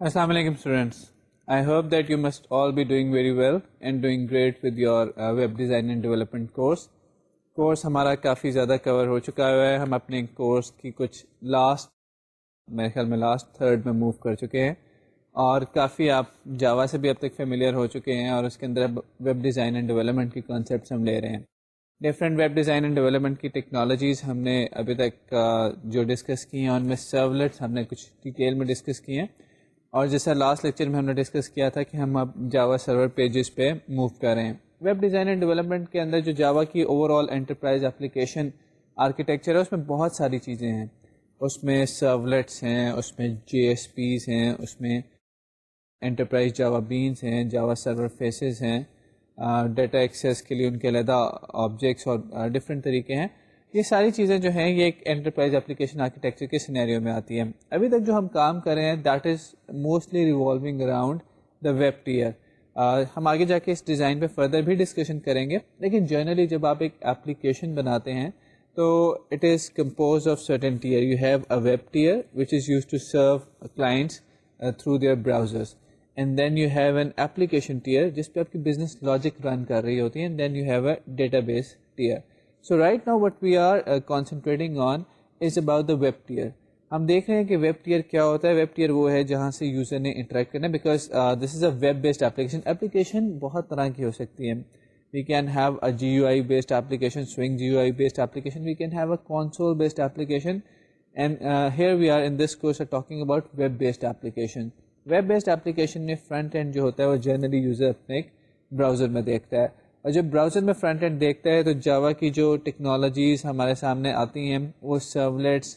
السلام علیکم students I hope that you must all be doing very well and doing great with your web design and development course course ہمارا کافی زیادہ کور ہو چکا ہوا ہے. ہم اپنے کورس کی کچھ لاسٹ میرے خیال میں لاسٹ تھرڈ میں موو کر چکے ہیں اور کافی آپ جاوا سے بھی اب تک فیملیئر ہو چکے ہیں اور اس کے اندر ویب ڈیزائن اینڈ ڈیولپمنٹ کی کانسیپٹس ہم لے رہے ہیں۔ Different web design and development کی ٹیکنالوجیز ہم نے ابھی تک جو ڈسکس کی ہیں، ان میں سرولیٹس ہم نے کچھ ڈیٹیل میں ڈسکس کی ہیں۔ اور جیسا لاسٹ لیکچر میں ہم نے ڈسکس کیا تھا کہ ہم اب جاوا سرور پیجز پہ موو کر رہے ہیں۔ ویب ڈیزائن اینڈ ڈیولپمنٹ کے اندر جو جاوا کی overall enterprise application architecture ہے، اس میں بہت ساری چیزیں ہیں۔ اس میں سرولیٹس ہیں، اس میں جی ایس پیز ہیں، اس میں انٹرپرائز جاوا بینس ہیں جاوا سرور فیسز ہیں ڈیٹا ایکسیس کے لیے ان کے علیحدہ آبجیکٹس اور ڈفرینٹ طریقے ہیں۔ یہ ساری چیزیں جو ہیں، یہ ایک انٹرپرائز اپلیکیشن آرکیٹیکچر کے سینیریو میں آتی ہیں۔ ابھی تک جو ہم کام کر رہے ہیں that is mostly revolving around the web tier ہم آگے جا کے اس ڈیزائن پہ فردر بھی ڈسکشن کریں گے۔ لیکن جنرلی جب آپ ایک اپلیکیشن بناتے ہیں تو it is composed of certain tier you have a web tier which is used to serve clients through their browsers and then you have an application tier جس پہ آپ کی بزنس لاجک رن کر رہی ہوتی ہے. Then you have a database tier so right now what we are concentrating on is about the web tier ہم دیکھ رہے ہیں کہ ویب ٹیئر کیا ہوتا ہے. ویب ٹیئر وہ ہے جہاں سے یوزر نے انٹریکٹ کرنا ہے. Because this is a web based application application بہت طرح کی ہو سکتی ہے we can have a G U I based application swing G U I based application we can have a console based application and here we are in this course are talking about web based application web based application میں front end جو ہوتا ہے وہ generally user اپنے ایک browser میں دیکھتا ہے. اور جب براؤزر میں فرنٹ اینڈ دیکھتا ہے تو جاوا کی جو ٹیکنالوجیز ہمارے سامنے آتی ہیں، وہ servlets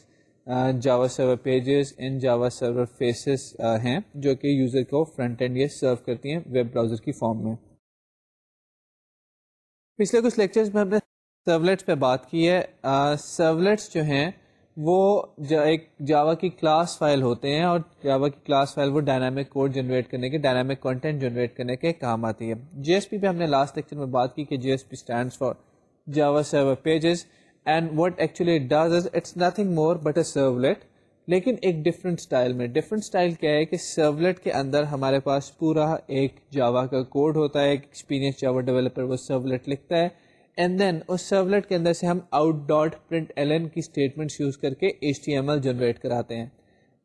Java server pages in Java server faces ہیں جو کہ یوزر کو فرنٹ اینڈ یہ سرو کرتی ہیں ویب براؤزر کی فارم میں. پچھلے کچھ لیکچرز میں ہم نے سرولیٹس پہ بات کی ہے۔ سرولیٹس جو ہیں، وہ ایک جاوا کی کلاس فائل ہوتے ہیں اور جاوا کی کلاس فائل وہ ڈائنامک کوڈ جنریٹ کرنے کے ڈائنامک کانٹینٹ جنریٹ کرنے کے کام آتی ہے۔ جی ایس پی پہ ہم نے لاسٹ لیکچر میں بات کی کہ J S P stands for Java server pages and what actually does is it's nothing more but a servlet لیکن ایک ڈفرنٹ اسٹائل میں. ڈفرنٹ اسٹائل کیا ہے کہ سرولیٹ کے اندر ہمارے پاس پورا ایک جاوا کا کوڈ ہوتا ہے، ایک ایکسپیرینس جاوا ڈیولپر وہ سرولیٹ لکھتا ہے. اینڈ دین اس سرولیٹ کے اندر سے ہم out dot print L N کی اسٹیٹمنٹس یوز کر کے H T M L generate کراتے ہیں.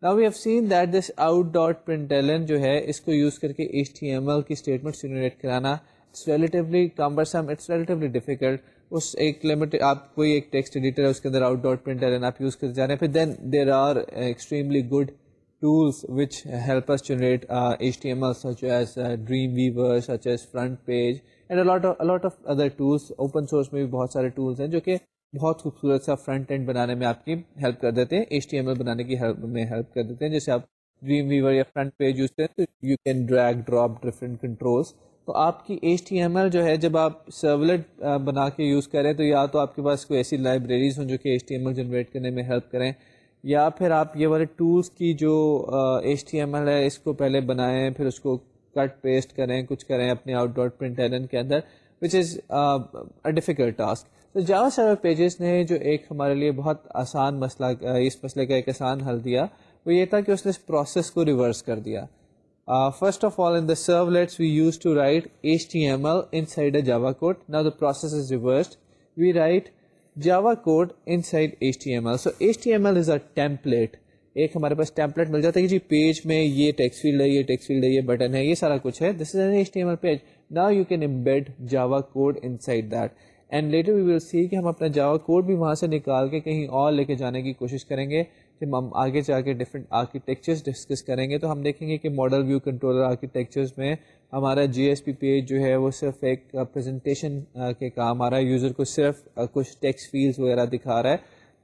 نا we have seen that this out dot print L N جو ہے، اس کو یوز کر کے ایچ ٹی ایم ایل کی اسٹیٹمنٹس جنریٹ کرانا it's relatively cumbersome it's relatively difficult اس ایک لمٹ آپ کوئی ایک ٹیکسٹ ایڈیٹر ہے اس کے اندر out dot print L N آپ یوز کرتے جا رہے ہیں پھر then there are extremely good tools which help us generate uh, HTML such as uh, Dreamweaver, such as front page, and a lot of other tools open source میں بھی بہت سارے ٹولس ہیں جو کہ بہت خوبصورت سا فرنٹ اینڈ بنانے میں آپ کی ہیلپ کر دیتے ہیں ایچ ٹی ایم ایل بنانے کی ہیلپ میں ہیلپ کر دیتے ہیں۔ جیسے آپ ڈریم ویور یا فرنٹ پیج یوز کریں تو you can drag drop different controls تو آپ کی ایچ ٹی ایم ایل جو ہے، جب آپ سرولیٹ بنا کے یوز کریں تو یا تو آپ کے پاس کوئی ایسی لائبریریز ہوں جو کہ H T M L generate کرنے میں ہیلپ کریں، یا پھر آپ یہ والے ٹولس کی جو ایچ ٹی ایم ایل ہے، اس کو پہلے بنائیں، پھر اس کو کٹ پیسٹ کریں، کچھ کریں اپنے آؤٹ ڈاٹ پرنٹ ایلن کے اندر وچ از اے ڈیفیکلٹ ٹاسک تو جاوا سرور پیجز نے جو ایک ہمارے لیے بہت آسان مسئلہ اس مسئلے کا ایک آسان حل دیا، وہ یہ تھا کہ اس نے اس پروسیس کو ریورس کر دیا۔ First of all in the servlets we use to write H T M L inside a Java code نا the process is reversed we write Java code inside H T M L so H T M L is a template ایک ہمارے پاس template مل جاتا ہے کہ جی page میں یہ text field ہے یہ ٹیکس فیلڈ ہے یہ بٹن ہے یہ سارا کچھ ہے this is an H T M L page نا you can embed Java code inside that and later we will see کہ ہم اپنا جاوا کوڈ بھی وہاں سے نکال کے کہیں اور لے کے جانے کی کوشش کریں گے جب ہم آگے جا کے ڈفرینٹ آرکیٹیکچرس ڈسکس کریں گے تو ہم دیکھیں گے کہ ماڈل ویو کنٹرولر آرکیٹیکچرس میں ہمارا جی ایس پی پیج جو ہے وہ صرف ایک پریزنٹیشن کے کام آ رہا ہے۔ یوزر کو صرف کچھ ٹیکس فیلز وغیرہ دکھا رہا ہے۔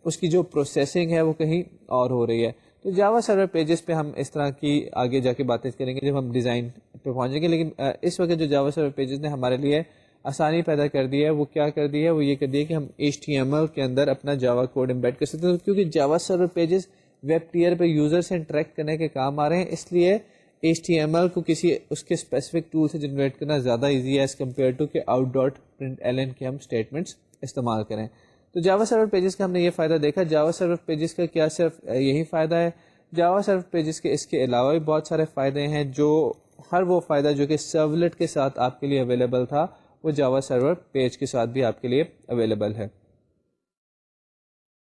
اس کی جو پروسیسنگ ہے وہ کہیں اور ہو رہی ہے۔ تو جاوا سرور پیجز پہ ہم اس طرح کی آگے جا کے باتیں کریں گے جب ہم ڈیزائن پہ پہنچیں گے۔ لیکن اس وقت جو جاوا سرور پیجز نے ہمارے لیے آسانی پیدا کر دی ہے، وہ کیا کر دی ہے؟ وہ یہ کر دی ہے کہ ہم ایچ ٹی ایم ایل کے اندر اپنا جاوا کوڈ امبیڈ کر سکتے ہیں۔ کیونکہ Java server pages web tier پہ یوزر سے انٹریکٹ کرنے کے کام آ رہے ہیں، اس لیے ایچ ٹی ایم ایل کو کسی اس کے اسپیسیفک ٹول سے جنریٹ کرنا زیادہ ایزی ہے ایز کمپیئر ٹو کہ out dot print L N کے ہم اسٹیٹمنٹس استعمال کریں۔ تو جاوا سرور پیجز کا ہم نے یہ فائدہ دیکھا۔ جاوا سرور پیجز کا کیا صرف یہی فائدہ ہے؟ جاوا سرور پیجز کے اس کے علاوہ بھی بہت سارے فائدے ہیں، جو ہر وہ فائدہ جو کہ سرولیٹ کے ساتھ آپ کے لیے اویلیبل تھا۔ وہ جاوا سرور پیج کے ساتھ بھی آپ کے لیے اویلیبل ہے۔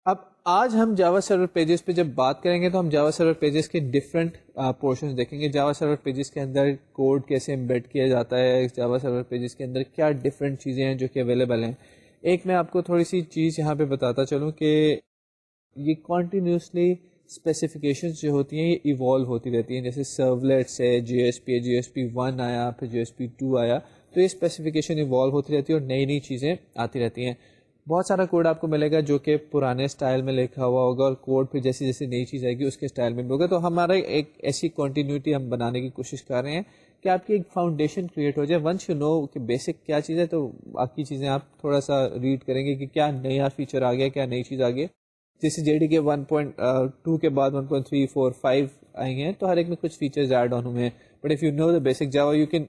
اب آج ہم جاوا سرور پیجز پہ جب بات کریں گے تو ہم جاوا سرور پیجز کے ڈفرینٹ پورشن دیکھیں گے۔ جاوا سرور پیجز کے اندر کوڈ کیسے امبیڈ کیا جاتا ہے جاوا سرور پیجز کے اندر کیا ڈفرینٹ چیزیں ہیں جو کہ اویلیبل ہیں۔ ایک میں آپ کو تھوڑی سی چیز یہاں پہ بتاتا چلوں کہ یہ کنٹینیوسلی اسپیسیفکیشنس جو ہوتی ہیں، یہ ایوالو ہوتی رہتی ہیں۔ جیسے سرولیٹس ہے J S P J S P one آیا، پھر جی ایس پی ٹو آیا۔ تو یہ اسپیسیفکیشن ایوالو ہوتی رہتی ہے اور نئی نئی چیزیں آتی رہتی ہیں۔ بہت سارا کوڈ آپ کو ملے گا جو کہ پرانے اسٹائل میں لکھا ہوا ہوگا اور کوڈ پھر جیسی جیسی نئی چیز آئے گی اس کے اسٹائل میں بھی ہوگا۔ تو ہمارا ایک ایسی کنٹینیوٹی ہم بنانے کی کوشش کر رہے ہیں کہ آپ کی ایک فاؤنڈیشن کریٹ ہو جائے۔ ونس یو نو کہ بیسک کیا چیز ہے تو باقی چیزیں آپ تھوڑا سا ریڈ کریں گے کہ کیا نیا فیچر آ گیا، کیا نئی چیز آ گئی۔ جیسے J D K one point two کے بعد one point three four five آئی ہیں تو ہر ایک میں کچھ فیچرز ایڈ آن ہوئے ہیں۔ But if you know the basic Java you can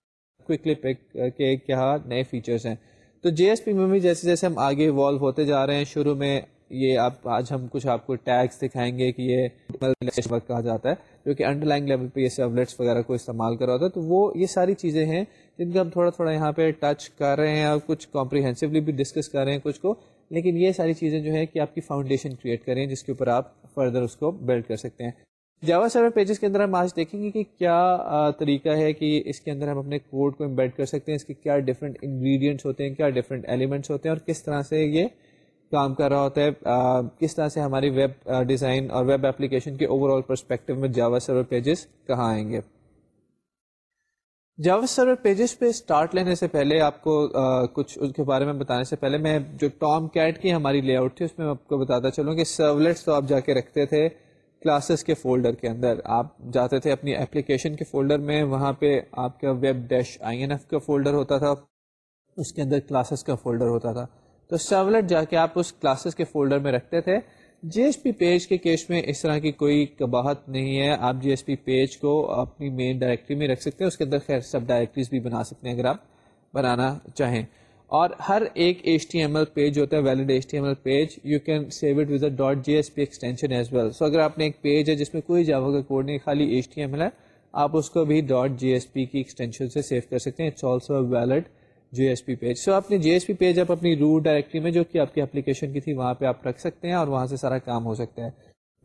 quickly pick کہ کیا نئے فیچرس ہیں تو جے ایس پی میں بھی جیسے جیسے ہم آگے ایوالو ہوتے جا رہے ہیں، شروع میں یہ آپ، آج ہم کچھ آپ کو ٹیگس دکھائیں گے کہ یہ کہا جاتا ہے، جو کہ انڈر لائن لیول پہ یہ سیبلیٹس وغیرہ کو استعمال کر رہا ہوتا ہے۔ تو وہ یہ ساری چیزیں ہیں جن کو ہم تھوڑا تھوڑا یہاں پہ ٹچ کر رہے ہیں اور کچھ کمپریہنسولی بھی ڈسکس کر رہے ہیں کچھ کو۔ لیکن یہ ساری چیزیں جو ہے کہ آپ کی فاؤنڈیشن کریٹ کریں جس کے اوپر آپ فردر اس کو بلڈ کر سکتے ہیں۔ جاوا سرور پیجز کے اندر ہم آج دیکھیں گے کہ کیا طریقہ ہے کہ اس کے اندر ہم اپنے کوڈ کو امبیڈ کر سکتے ہیں، اس کے کیا ڈفرینٹ انگریڈینٹس ہوتے ہیں، کیا ڈفرینٹ ایلیمنٹس ہوتے ہیں اور کس طرح سے یہ کام کر رہا ہوتا ہے کس طرح سے ہماری ویب ڈیزائن اور ویب اپلیکیشن کے اوور آل پرسپیکٹو میں جاوا سرور پیجز کہاں آئیں گے۔ جاوا سرور پیجز پہ اسٹارٹ لینے سے پہلے آپ کو کچھ اس کے بارے میں بتانے سے پہلے میں جو ٹام کیٹ کی ہماری لے آؤٹ تھی اس میں آپ کو بتاتا چلوں کہ سرولیٹس تو آپ جا کے رکھتے تھے کلاسز کے فولڈر کے اندر۔ آپ جاتے تھے اپنی اپلیکیشن کے فولڈر میں، وہاں پہ آپ کا web dash I N F کا فولڈر ہوتا تھا، اس کے اندر کلاسز کا فولڈر ہوتا تھا۔ تو سرولیٹ جا کے آپ اس کلاسز کے فولڈر میں رکھتے تھے۔ جی ایس پی پیج کے کیس میں اس طرح کی کوئی کباہت نہیں ہے۔ آپ جی ایس پی پیج کو اپنی مین ڈائریکٹری میں رکھ سکتے ہیں، اس کے اندر خیر سب ڈائریکٹریز بھی بنا سکتے ہیں اگر آپ بنانا چاہیں۔ اور ہر ایک H T M L page ہوتا ہے valid H T M L page you can save it with dot J S P extension as well so اگر آپ نے ایک پیج ہے جس میں کوئی جاوا کا کوڈ نہیں، خالی ایچ ٹی ایم ایل ہے، آپ اس کو بھی. ڈاٹ جی ایس پی کی ایکسٹینشن سے سیو کر سکتے ہیں. It's also a valid J S P page so آپ نے. جی ایس پی پیج آپ اپنی روٹ ڈائریکٹری میں، جو کہ آپ کی اپلیکیشن کی تھی، وہاں پہ آپ رکھ سکتے ہیں اور وہاں سے سارا کام ہو سکتا ہے۔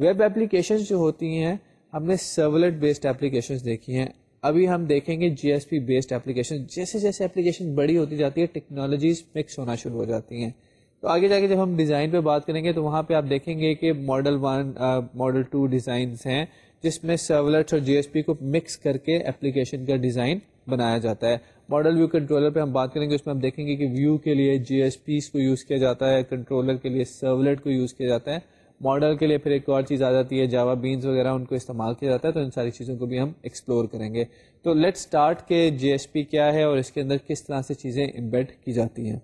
ویب اپلیکیشن جو ہوتی ہیں، ہم نے سرولیٹ بیسڈ اپلیکیشن دیکھی ہیں۔ ابھی ہم دیکھیں گے J S P based application جیسے جیسے اپلیکیشن بڑی ہوتی جاتی ہے ٹیکنالوجیز مکس ہونا شروع ہو جاتی ہیں۔ تو آگے جا کے جب ہم ڈیزائن پہ بات کریں گے، تو وہاں پہ آپ دیکھیں گے کہ model one model two designs ہیں، جس میں سرولیٹس اور جی ایس پی کو مکس کر کے اپلیکیشن کا ڈیزائن بنایا جاتا ہے۔ ماڈل ویو کنٹرولر پہ ہم بات کریں گے، اس میں ہم دیکھیں گے کہ ویو کے لیے جی ایس پیز کو یوز کیا جاتا ہے کنٹرولر کے لیے سرولیٹ کو یوز کیا جاتا ہے۔ ماڈل کے لیے پھر ایک اور چیز آ جاتی ہے جاوا بینس وغیرہ ان کو استعمال کیا جاتا ہے، تو ان ساری چیزوں کو بھی ہم ایکسپلور کریں گے۔ تو لیٹ اسٹارٹ کے جی ایس پی کیا ہے اور اس کے اندر کس طرح سے چیزیں امبیڈ کی جاتی ہیں۔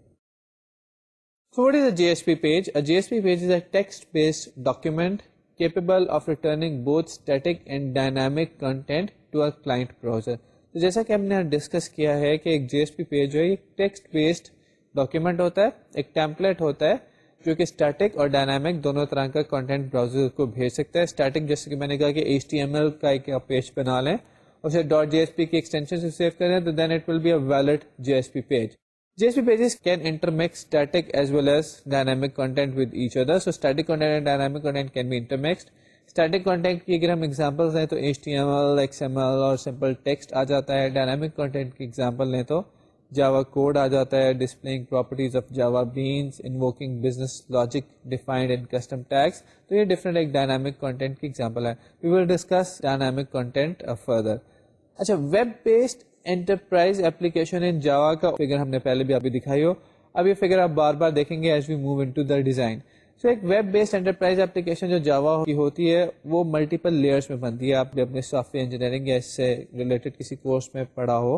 What is a J S P page J S P page is a text based document capable of returning both static and dynamic content to a client تو جیسا کہ ہم نے ڈسکس کیا ہے کہ ایک جی ایس پی پیج جو ہے ٹیکسٹ بیسڈ ڈاکیومنٹ ہوتا ہے، ایک ٹیمپلیٹ ہوتا ہے جو کہ اسٹیٹک اور ڈائنامک دونوں طرح کا کنٹینٹ براؤزر کو بھیج سکتا ہے۔ اسٹیٹک جیسے کہ میں نے کہا کہ ایچ ٹی ایم ایل کا ایک پیج بنا لیں اور اسے. ڈاٹ جی ایس پی کی ایکسٹینشن سے سیو کریں تو then it will be a valid J S P page J S P pages can intermix static as well as dynamic content with each other so static content and dynamic content can be intermixed static content کی اگر ہم example دیں تو H T M L X M L اور simple text آ جاتا ہے۔ Dynamic content کی ایگزامپل لیں تو جاوا کوڈ آ جاتا ہے displaying properties of Java beans invoking business logic defined in custom tags تو یہ ڈفرنٹ ایک ڈائنامک کنٹینٹ کی ایگزامپل ہے. We will discuss dynamic content further اچھا web based enterprise application in Java کا فگر ہم نے پہلے بھی ابھی دکھائی ہو. اب یہ فگر آپ بار بار دیکھیں گے as we move into the design so ایک ویب بیسڈ انٹرپرائز ایپلیکیشن جو جاوا کی ہوتی ہے، وہ ملٹیپل لیئرس میں بنتی ہے. آپ نے اپنے سافٹ ویئر انجینئرنگ یا اس سے ریلیٹڈ کسی کورس میں پڑھا ہو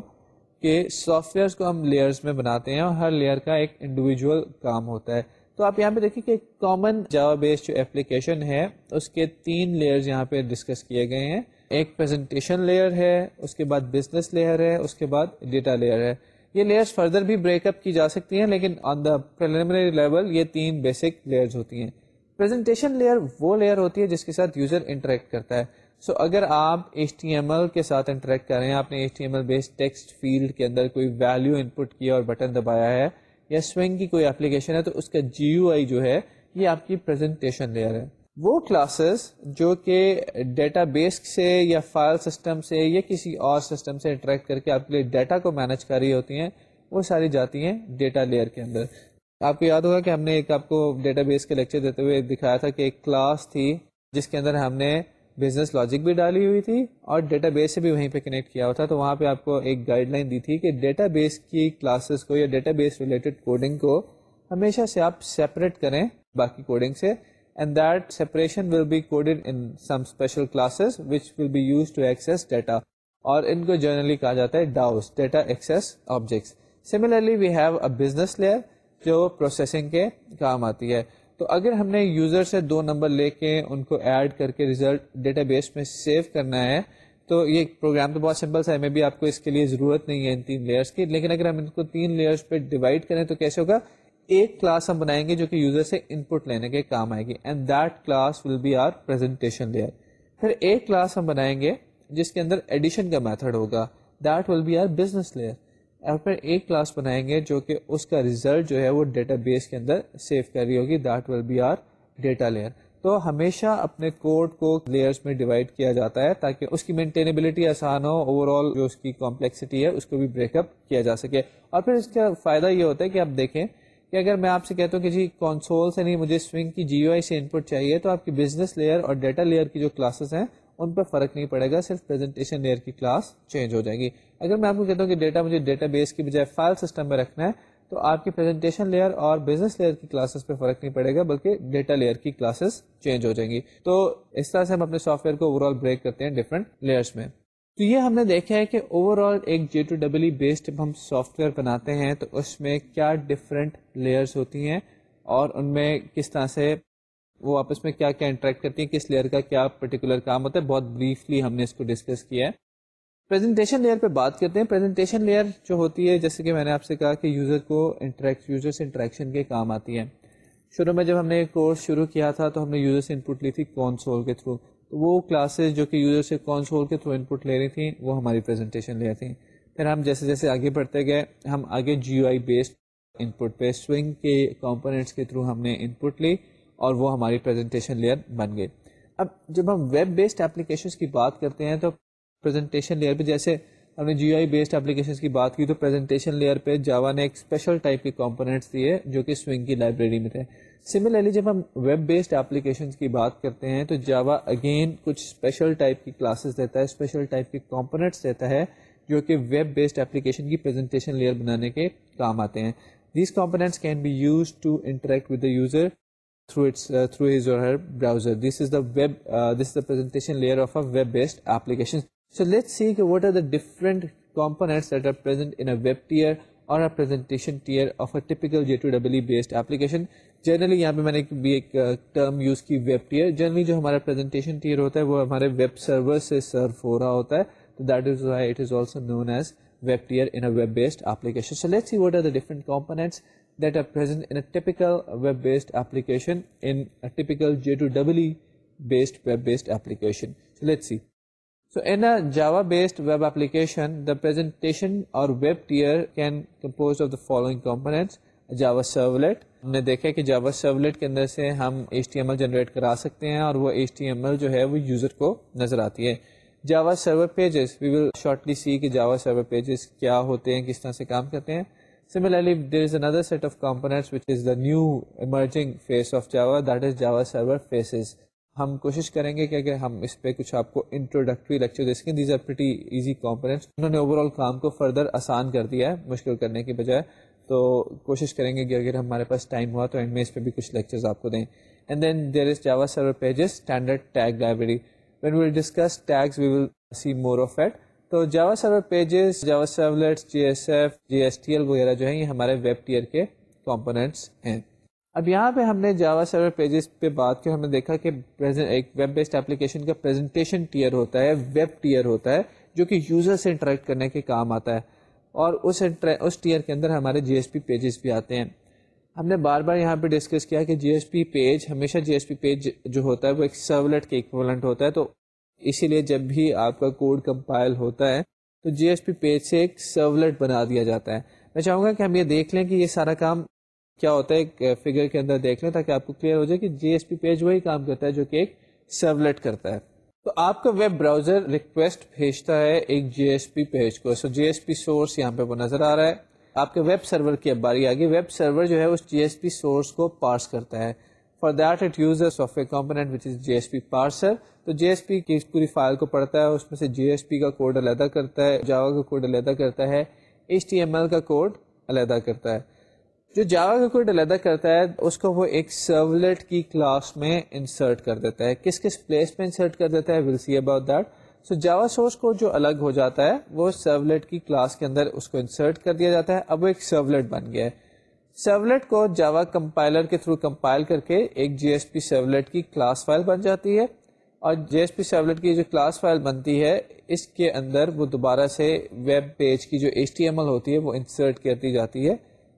کہ سافٹ ویئر کو ہم لیئرس میں بناتے ہیں اور ہر لیئر کا ایک انڈیویجول کام ہوتا ہے۔ تو آپ یہاں پہ دیکھیں کہ کامن جاوا بیس جو اپلیکیشن ہے، اس کے تین لیئرز یہاں پہ ڈسکس کیے گئے ہیں۔ ایک پریزنٹیشن لیئر ہے، اس کے بعد بزنس لیئر ہے، اس کے بعد ڈیٹا لیئر ہے۔ یہ لیئرس فردر بھی بریک اپ کی جا سکتی ہیں، لیکن آن دا پریلیمنری لیول یہ تین بیسک لیئرز ہوتی ہیں۔ پریزنٹیشن لیئر وہ لیئر ہوتی ہے جس کے ساتھ یوزر انٹریکٹ کرتا ہے۔ سو so, اگر آپ ایچ ٹی ایم ایل کے ساتھ انٹریکٹ کر رہے ہیں آپ نے H T M L base text field کے اندر کوئی ویلو ان پٹ کیا اور بٹن دبایا ہے یا سوئنگ کی کوئی اپلیکیشن ہے تو اس کا جی یو آئی جو ہے یہ آپ کی پریزنٹیشن لیئر ہے۔ وہ کلاسز جو کہ ڈیٹا بیس سے یا فائل سسٹم سے یا کسی اور سسٹم سے انٹریکٹ کر کے آپ کے لیے ڈیٹا کو مینج کر رہی ہوتی ہیں وہ ساری جاتی ہیں ڈیٹا لیئر کے اندر۔ آپ کو یاد ہوگا کہ ہم نے ایک آپ کو ڈیٹا بیس کے لیکچر دیتے ہوئے دکھایا تھا کہ ایک کلاس تھی جس کے اندر ہم نے بزنس لاجک بھی ڈالی ہوئی تھی اور ڈیٹا بیس سے بھی وہیں پہ کنیکٹ کیا ہوا تھا تو وہاں پہ آپ کو ایک گائڈ لائن دی تھی کہ ڈیٹا بیس کی کلاسز کو یا ڈیٹا بیس ریلیٹڈ کوڈنگ کو ہمیشہ سے آپ سیپریٹ کریں باقی کوڈنگ سے۔ And that separation will be coded in some special classes which will be used to access data اور ان کو جنرلی کہا جاتا ہے DAOs data access objects similarly we have a business layer جو پروسیسنگ کے کام آتی ہے۔ تو اگر ہم نے یوزر سے دو نمبر لے کے ان کو ایڈ کر کے ریزلٹ ڈیٹا بیس میں سیو کرنا ہے، تو یہ پروگرام تو بہت سمپل سا ہے، میں بھی آپ کو اس کے لیے ضرورت نہیں ہے ان تین لیئرس کی۔ لیکن اگر ہم ان کو تین لیئرس پہ ڈیوائڈ کریں تو کیسے ہوگا؟ ایک کلاس ہم بنائیں گے جو کہ یوزر سے ان پٹ لینے کے کام آئے گی۔ And that class will be our presentation layer پھر ایک کلاس ہم بنائیں گے جس کے اندر ایڈیشن کا میتھڈ ہوگا۔ That will be our business layer اور پھر ایک کلاس بنائیں گے جو کہ اس کا ریزلٹ جو ہے وہ ڈیٹا بیس کے اندر سیو کر رہی ہوگی that will be our data layer تو ہمیشہ اپنے کوڈ کو لیئرس میں ڈیوائڈ کیا جاتا ہے تاکہ اس کی مینٹینیبلٹی آسان ہو اوور آل جو اس کی کمپلیکسٹی ہے، اس کو بھی بریک اپ کیا جا سکے۔ اور پھر اس کا فائدہ یہ ہوتا ہے کہ آپ دیکھیں کہ اگر میں آپ سے کہتا ہوں کہ جی کونسول سے نہیں، مجھے سوئنگ کی جی او آئی سے انپٹ چاہیے، تو آپ کی بزنس لیئر اور ڈیٹا لیئر کی جو کلاسز ہیں، ان پہ فرق نہیں پڑے گا، صرف پریزنٹیشن لیئر کی کلاس چینج ہو جائے گی۔ اگر میں آپ کو کہتا ہوں کہ ڈیٹا مجھے ڈیٹا بیس کی بجائے فائل سسٹم میں رکھنا ہے، تو آپ کی پریزنٹیشن لیئر اور بزنس لیئر کی کلاسز پہ فرق نہیں پڑے گا، بلکہ ڈیٹا لیئر کی کلاسز چینج ہو جائیں گی۔ تو اس طرح سے ہم اپنے سافٹ ویئر کو اوور آل بریک کرتے ہیں ڈفرنٹ لیئرس میں۔ تو یہ ہم نے دیکھا ہے کہ اوور آل ایک جے ٹو ڈبل بیسڈ جب ہم سافٹ ویئر بناتے ہیں، تو اس میں کیا ڈفرینٹ لیئرس ہوتی ہیں اور ان میں کس طرح سے وہ آپس میں کیا کیا انٹریکٹ کرتی ہیں، کس لیئر کا کیا پرٹیکولر کام ہوتا ہے۔ بہت بریفلی ہم نے اس کو ڈسکس کیا ہے۔ پریزنٹیشن لیئر پہ بات کرتے ہیں۔ پریزنٹیشن لیئر جو ہوتی ہے، جیسے کہ میں نے آپ سے کہا کہ یوزر کو انٹریکٹ یوزر سے انٹریکشن کے کام آتی ہے شروع میں جب ہم نے کورس شروع کیا تھا تو ہم نے یوزر سے ان پٹ لی تھی کونسول کے تھرو تو وہ کلاسز جو کہ یوزر سے کونسول کے تھرو ان پٹ لے رہی تھیں، وہ ہماری پریزنٹیشن لے تھیں۔ پھر ہم جیسے جیسے آگے بڑھتے گئے، ہم آگے جی او آئی بیسڈ ان پٹ پہ سوئنگ کے کمپوننٹس کے تھرو ہم نے ان پٹ لی اور وہ ہماری پریزنٹیشن لیئر بن گئی۔ اب جب ہم ویب بیسڈ اپلیکیشن کی بات کرتے ہیں تو پریزنٹیشن لیئر پہ۔ جیسے ہم نے جی آئی بیسڈ اپلیکیشن کی بات کی تو پریزنٹیشن لیئر پہ جاوا نے ایک اسپیشل ٹائپ کے کمپوننٹس دیے جو کہ سوئنگ کی لائبریری میں تھے۔ سملرلی جب ہم ویب بیسڈ اپلیکیشن کی بات کرتے ہیں تو جاوا اگین کچھ اسپیشل ٹائپ کی کلاسز دیتا ہے اسپیشل ٹائپ کی کمپوننٹس دیتا ہے جو کہ ویب بیسڈ اپلیکیشن کی پریزنٹیشن لیئر بنانے کے کام آتے ہیں۔ These components can be use to interact with the user through its through his or her browser this is the web this is the presentation layer of a web based application so let see کہ what are the different components that are present in web tier or presentation tier of a typical J two double based application generally یہاں پہ میں نے بھی ایک term use کی web tier generally جو ہمارا پریزنٹیشن ٹیئر ہوتا ہے وہ ہمارے ویب سرور سے سرو ہو رہا ہوتا ہے تو that is why it is also known as web tier in web based application so let see what are the different components that are present in typical web based application in typical J two double based web based application so let see So in a Java based web application, the presentation or web tier can composed of the following components. Java servlet ہم نے دیکھا کہ جاوا servlet کے اندر سے ہم H T M L generate کرا سکتے ہیں اور وہ ایچ ٹی ایم ایل جو ہے وہ یوزر کو نظر آتی ہے. جاوا server pages we will shortly سی کہ جاوا سرور پیجز کیا ہوتے ہیں کس طرح سے کام کرتے ہیں. Similarly there is another set of components which is the new emerging face of Java that is Java server faces ہم کوشش کریں گے کہ اگر ہم اس پہ کچھ آپ کو انٹروڈکٹری لیکچر دے سکیں these are pretty easy components انہوں نے اوور آل کام کو فردر آسان کر دیا ہے مشکل کرنے کی بجائے۔ تو کوشش کریں گے کہ اگر ہمارے پاس ٹائم ہوا تو اینڈ میں اس پہ بھی کچھ لیکچرز آپ کو دیں۔ And then there is Java server pages standard tag library when we'll discuss tags we will see more of it تو Java server pages Java servlets J S F J S T L وغیرہ جو ہیں، یہ ہمارے web tier کے components ہیں۔ اب یہاں پہ ہم نے جاوا سرور پیجز پہ بات کی ہم نے دیکھا کہ ایک ویب بیسڈ اپلیکیشن کا پریزنٹیشن ٹیئر ہوتا ہے ویب ٹیئر ہوتا ہے، جو کہ یوزر سے انٹریکٹ کرنے کے کام آتا ہے۔ اور اس اس ٹیئر کے اندر ہمارے جی ایس پی پیجز بھی آتے ہیں۔ ہم نے بار بار یہاں پہ ڈسکس کیا کہ جی ایس پی پیج ہمیشہ جی ایس پی پیج جو ہوتا ہے، وہ ایک سرولیٹ کے اکوولنٹ ہوتا ہے۔ تو اسی لیے جب بھی آپ کا کوڈ کمپائل ہوتا ہے، تو جی ایس پی پیج سے ایک سرولیٹ بنا دیا جاتا ہے۔ میں چاہوں گا کہ ہم یہ دیکھ لیں کہ یہ سارا کام کیا ہوتا ہے ایک فگر کے اندر دیکھ لیں تاکہ آپ کو کلیئر ہو جائے کہ جی ایس پی پیج وہی کام کرتا ہے جو کہ ایک سرولیٹ کرتا ہے۔ تو آپ کا ویب براؤزر ریکویسٹ بھیجتا ہے ایک جی ایس پی پیج کو۔ سو جی ایس پی سورس یہاں پہ وہ نظر آ رہا ہے۔ آپ کے ویب سرور کی اب باری آگے۔ ویب سرور جو ہے اس جی ایس پی سورس کو پارس کرتا ہے۔ For that it use a soft component which is G S P parser تو جی ایس پی کی پوری فائل کو پڑھتا ہے۔ اس میں سے جی ایس پی کا کوڈ علیحدہ کرتا ہے۔ جاوا کا کوڈ علیحدہ کرتا ہے۔ ایچ ٹی ایم ایل کا کوڈ علیحدہ کرتا ہے۔ جو جاوا کا کوڈ علیحدہ کرتا ہے، اس کو وہ ایک سرولیٹ کی کلاس میں انسرٹ کر دیتا ہے۔ کس کس پلیس میں انسرٹ کر دیتا ہے؟ We'll see about that so Java source code جو الگ ہو جاتا ہے، وہ سرولیٹ کی کلاس کے اندر اس کو انسرٹ کر دیا جاتا ہے۔ اب وہ ایک سرولیٹ بن گیا ہے۔ سرولیٹ کو جاوا کمپائلر کے تھرو کمپائل کر کے ایک جی ایس پی سرولیٹ کی کلاس فائل بن جاتی ہے۔ اور جی ایس پی سرولیٹ کی جو کلاس فائل بنتی ہے، اس کے اندر وہ دوبارہ سے ویب پیج کی جو ایچ ٹی ایم ایل ہوتی ہے، وہ انسرٹ کر دی جاتی ہے۔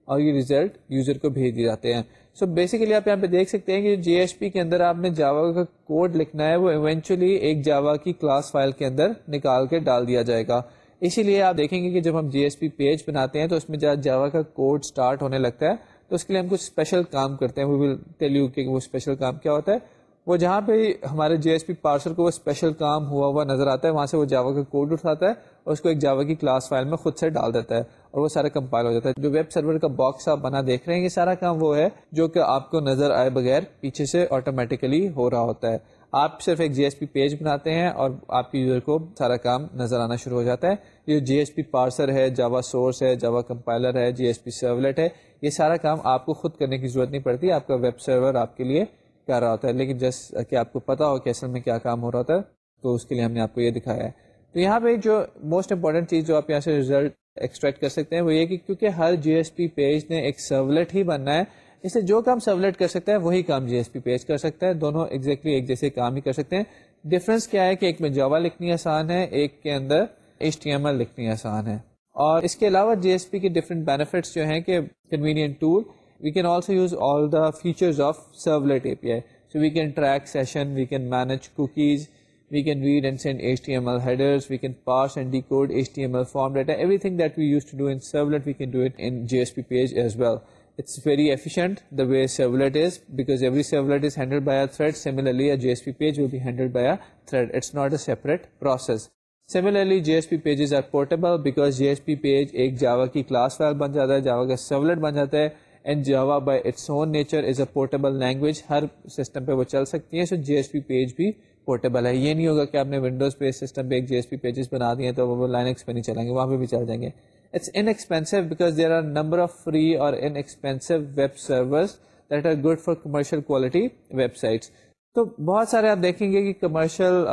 اور یہ ریزلٹ یوزر کو بھیج دیے جاتے ہیں۔ سو so بیسیکلی آپ یہاں پہ دیکھ سکتے ہیں کہ جی ایس پی کے اندر آپ نے جاوا کا کوڈ لکھنا ہے، وہ ایونچولی ایک جاوا کی کلاس فائل کے اندر نکال کے ڈال دیا جائے گا۔ اسی لیے آپ دیکھیں گے کہ جب ہم جی ایس پی پیج بناتے ہیں تو اس میں جب جاوا کا کوڈ اسٹارٹ ہونے لگتا ہے، تو اس کے لیے ہم کچھ اسپیشل کام کرتے ہیں۔ ول ٹیل یو کہ وہ اسپیشل کام کیا ہوتا ہے۔ وہ جہاں پہ ہمارے جی ایس پی پارسل کو وہ اسپیشل کام ہوا ہوا نظر آتا ہے، وہاں سے وہ جاوا کا کوڈ اٹھاتا ہے۔ اور اس کو ایک جاوا کی کلاس فائل میں خود سے ڈال دیتا ہے اور وہ سارا کمپائل ہو جاتا ہے۔ جو ویب سرور کا باکس آپ بنا دیکھ رہے ہیں، یہ سارا کام وہ ہے جو کہ آپ کو نظر آئے بغیر پیچھے سے آٹومیٹیکلی ہو رہا ہوتا ہے۔ آپ صرف ایک جی ایس پی پیج بناتے ہیں اور آپ کی یوزر کو سارا کام نظر آنا شروع ہو جاتا ہے۔ یہ جی ایس پی پارسر ہے، جاوا سورس ہے، جاوا کمپائلر ہے جی ایس پی سرولیٹ ہے، یہ سارا کام آپ کو خود کرنے کی ضرورت نہیں پڑتی۔ آپ کا ویب سرور آپ کے لیے کر رہا ہوتا ہے۔ لیکن جس کہ آپ کو پتا ہو کہ اصل میں کیا کام ہو رہا ہوتا ہے، تو اس کے لیے ہم نے آپ کو یہ دکھایا ہے۔ تو یہاں پہ جو موسٹ امپورٹنٹ چیز جو آپ یہاں سے ریزلٹ ایکسٹریکٹ کر سکتے ہیں وہ یہ کہ کیونکہ ہر جی ایس پی پیج نے ایک سرولیٹ ہی بننا ہے، اس سے جو کام سرولیٹ کر سکتا ہے وہی کام جی ایس پی پیج کر سکتا ہے، دونوں ایگزیکٹلی ایک جیسے کام ہی کر سکتے ہیں۔ ڈفرنس کیا ہے کہ ایک میں جاوا لکھنی آسان ہے، ایک کے اندر ایچ ٹی ایم ایل لکھنی آسان ہے۔ اور اس کے علاوہ جی ایس پی کے ڈفرنٹ بینیفٹس جو ہیں کہ convenient tool we can also use all the features of servlet A P I so we can track session we can manage cookies we can read and send HTML headers, we can parse and decode HTML form data, everything that we used to do in servlet, we can do it in JSP page as well. It's very efficient the way servlet is, because every servlet is handled by a thread. Similarly, a JSP page will be handled by a thread. It's not a separate process. Similarly, JSP pages are portable because JSP page ایک Java کی class file بن جاتا ہے, Java کا servlet بن جاتا ہے, and Java by its own nature is a portable language. ہر system پہ وہ چل سکتی ہے, so JSP page بھی پورٹیبل ہے۔ یہ نہیں ہوگا کہ آپ نے ونڈوز پہ سسٹم پہ ایک جی ایس پی پیجز بنا دیے تو وہ لائنکس پہ نہیں چلیں گے وہاں پہ بھی چل جائیں گے۔ It's inexpensive because there are number of free or inexpensive web servers that are good for commercial quality web sites تو بہت سارے آپ دیکھیں گے کہ کمرشل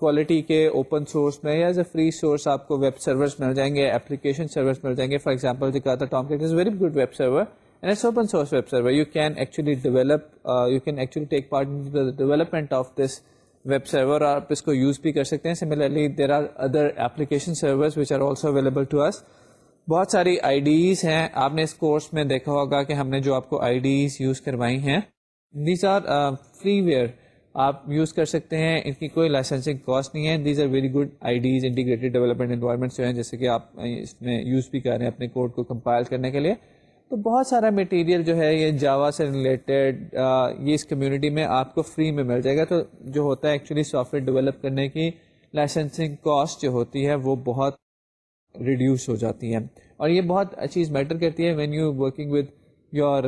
کوالٹی کے اوپن سورس میں یا ایز اے فری سورس آپ کو ویب سرورس مل جائیں گے اپلیکیشن سرورس مل جائیں گے۔ فار ایگزامپل دکھا تھا Tom is very good web server and it's open source web server you can actually develop uh, you can actually take part in the development of this web server آپ اس کو use بھی کر سکتے ہیں. Similarly there are other application servers which are also available to اس بہت ساری آئی days ہیں. آپ نے اس کورس میں دیکھا ہوگا کہ ہم نے جو آپ کو آئی ڈیز یوز کروائی ہیں. دیز آر فری ویئر آپ یوز کر سکتے ہیں. ان کی کوئی لائسنسنگ کاسٹ نہیں ہے. These are very good I DEs integrated development environment جو ہیں، جیسے کہ آپ اس میں یوز بھی کر رہے ہیں اپنے کوڈ کو کمپائل کرنے کے لیے. تو بہت سارا مٹیریل جو ہے یہ جاوا سے ریلیٹڈ یہ اس کمیونٹی میں آپ کو فری میں مل جائے گا۔ تو جو ہوتا ہے ایکچولی سافٹ ویئر ڈیولپ کرنے کی لائسنسنگ کاسٹ جو ہوتی ہے وہ بہت ریڈیوس ہو جاتی ہے اور یہ بہت چیز میٹر کرتی ہے when you working with your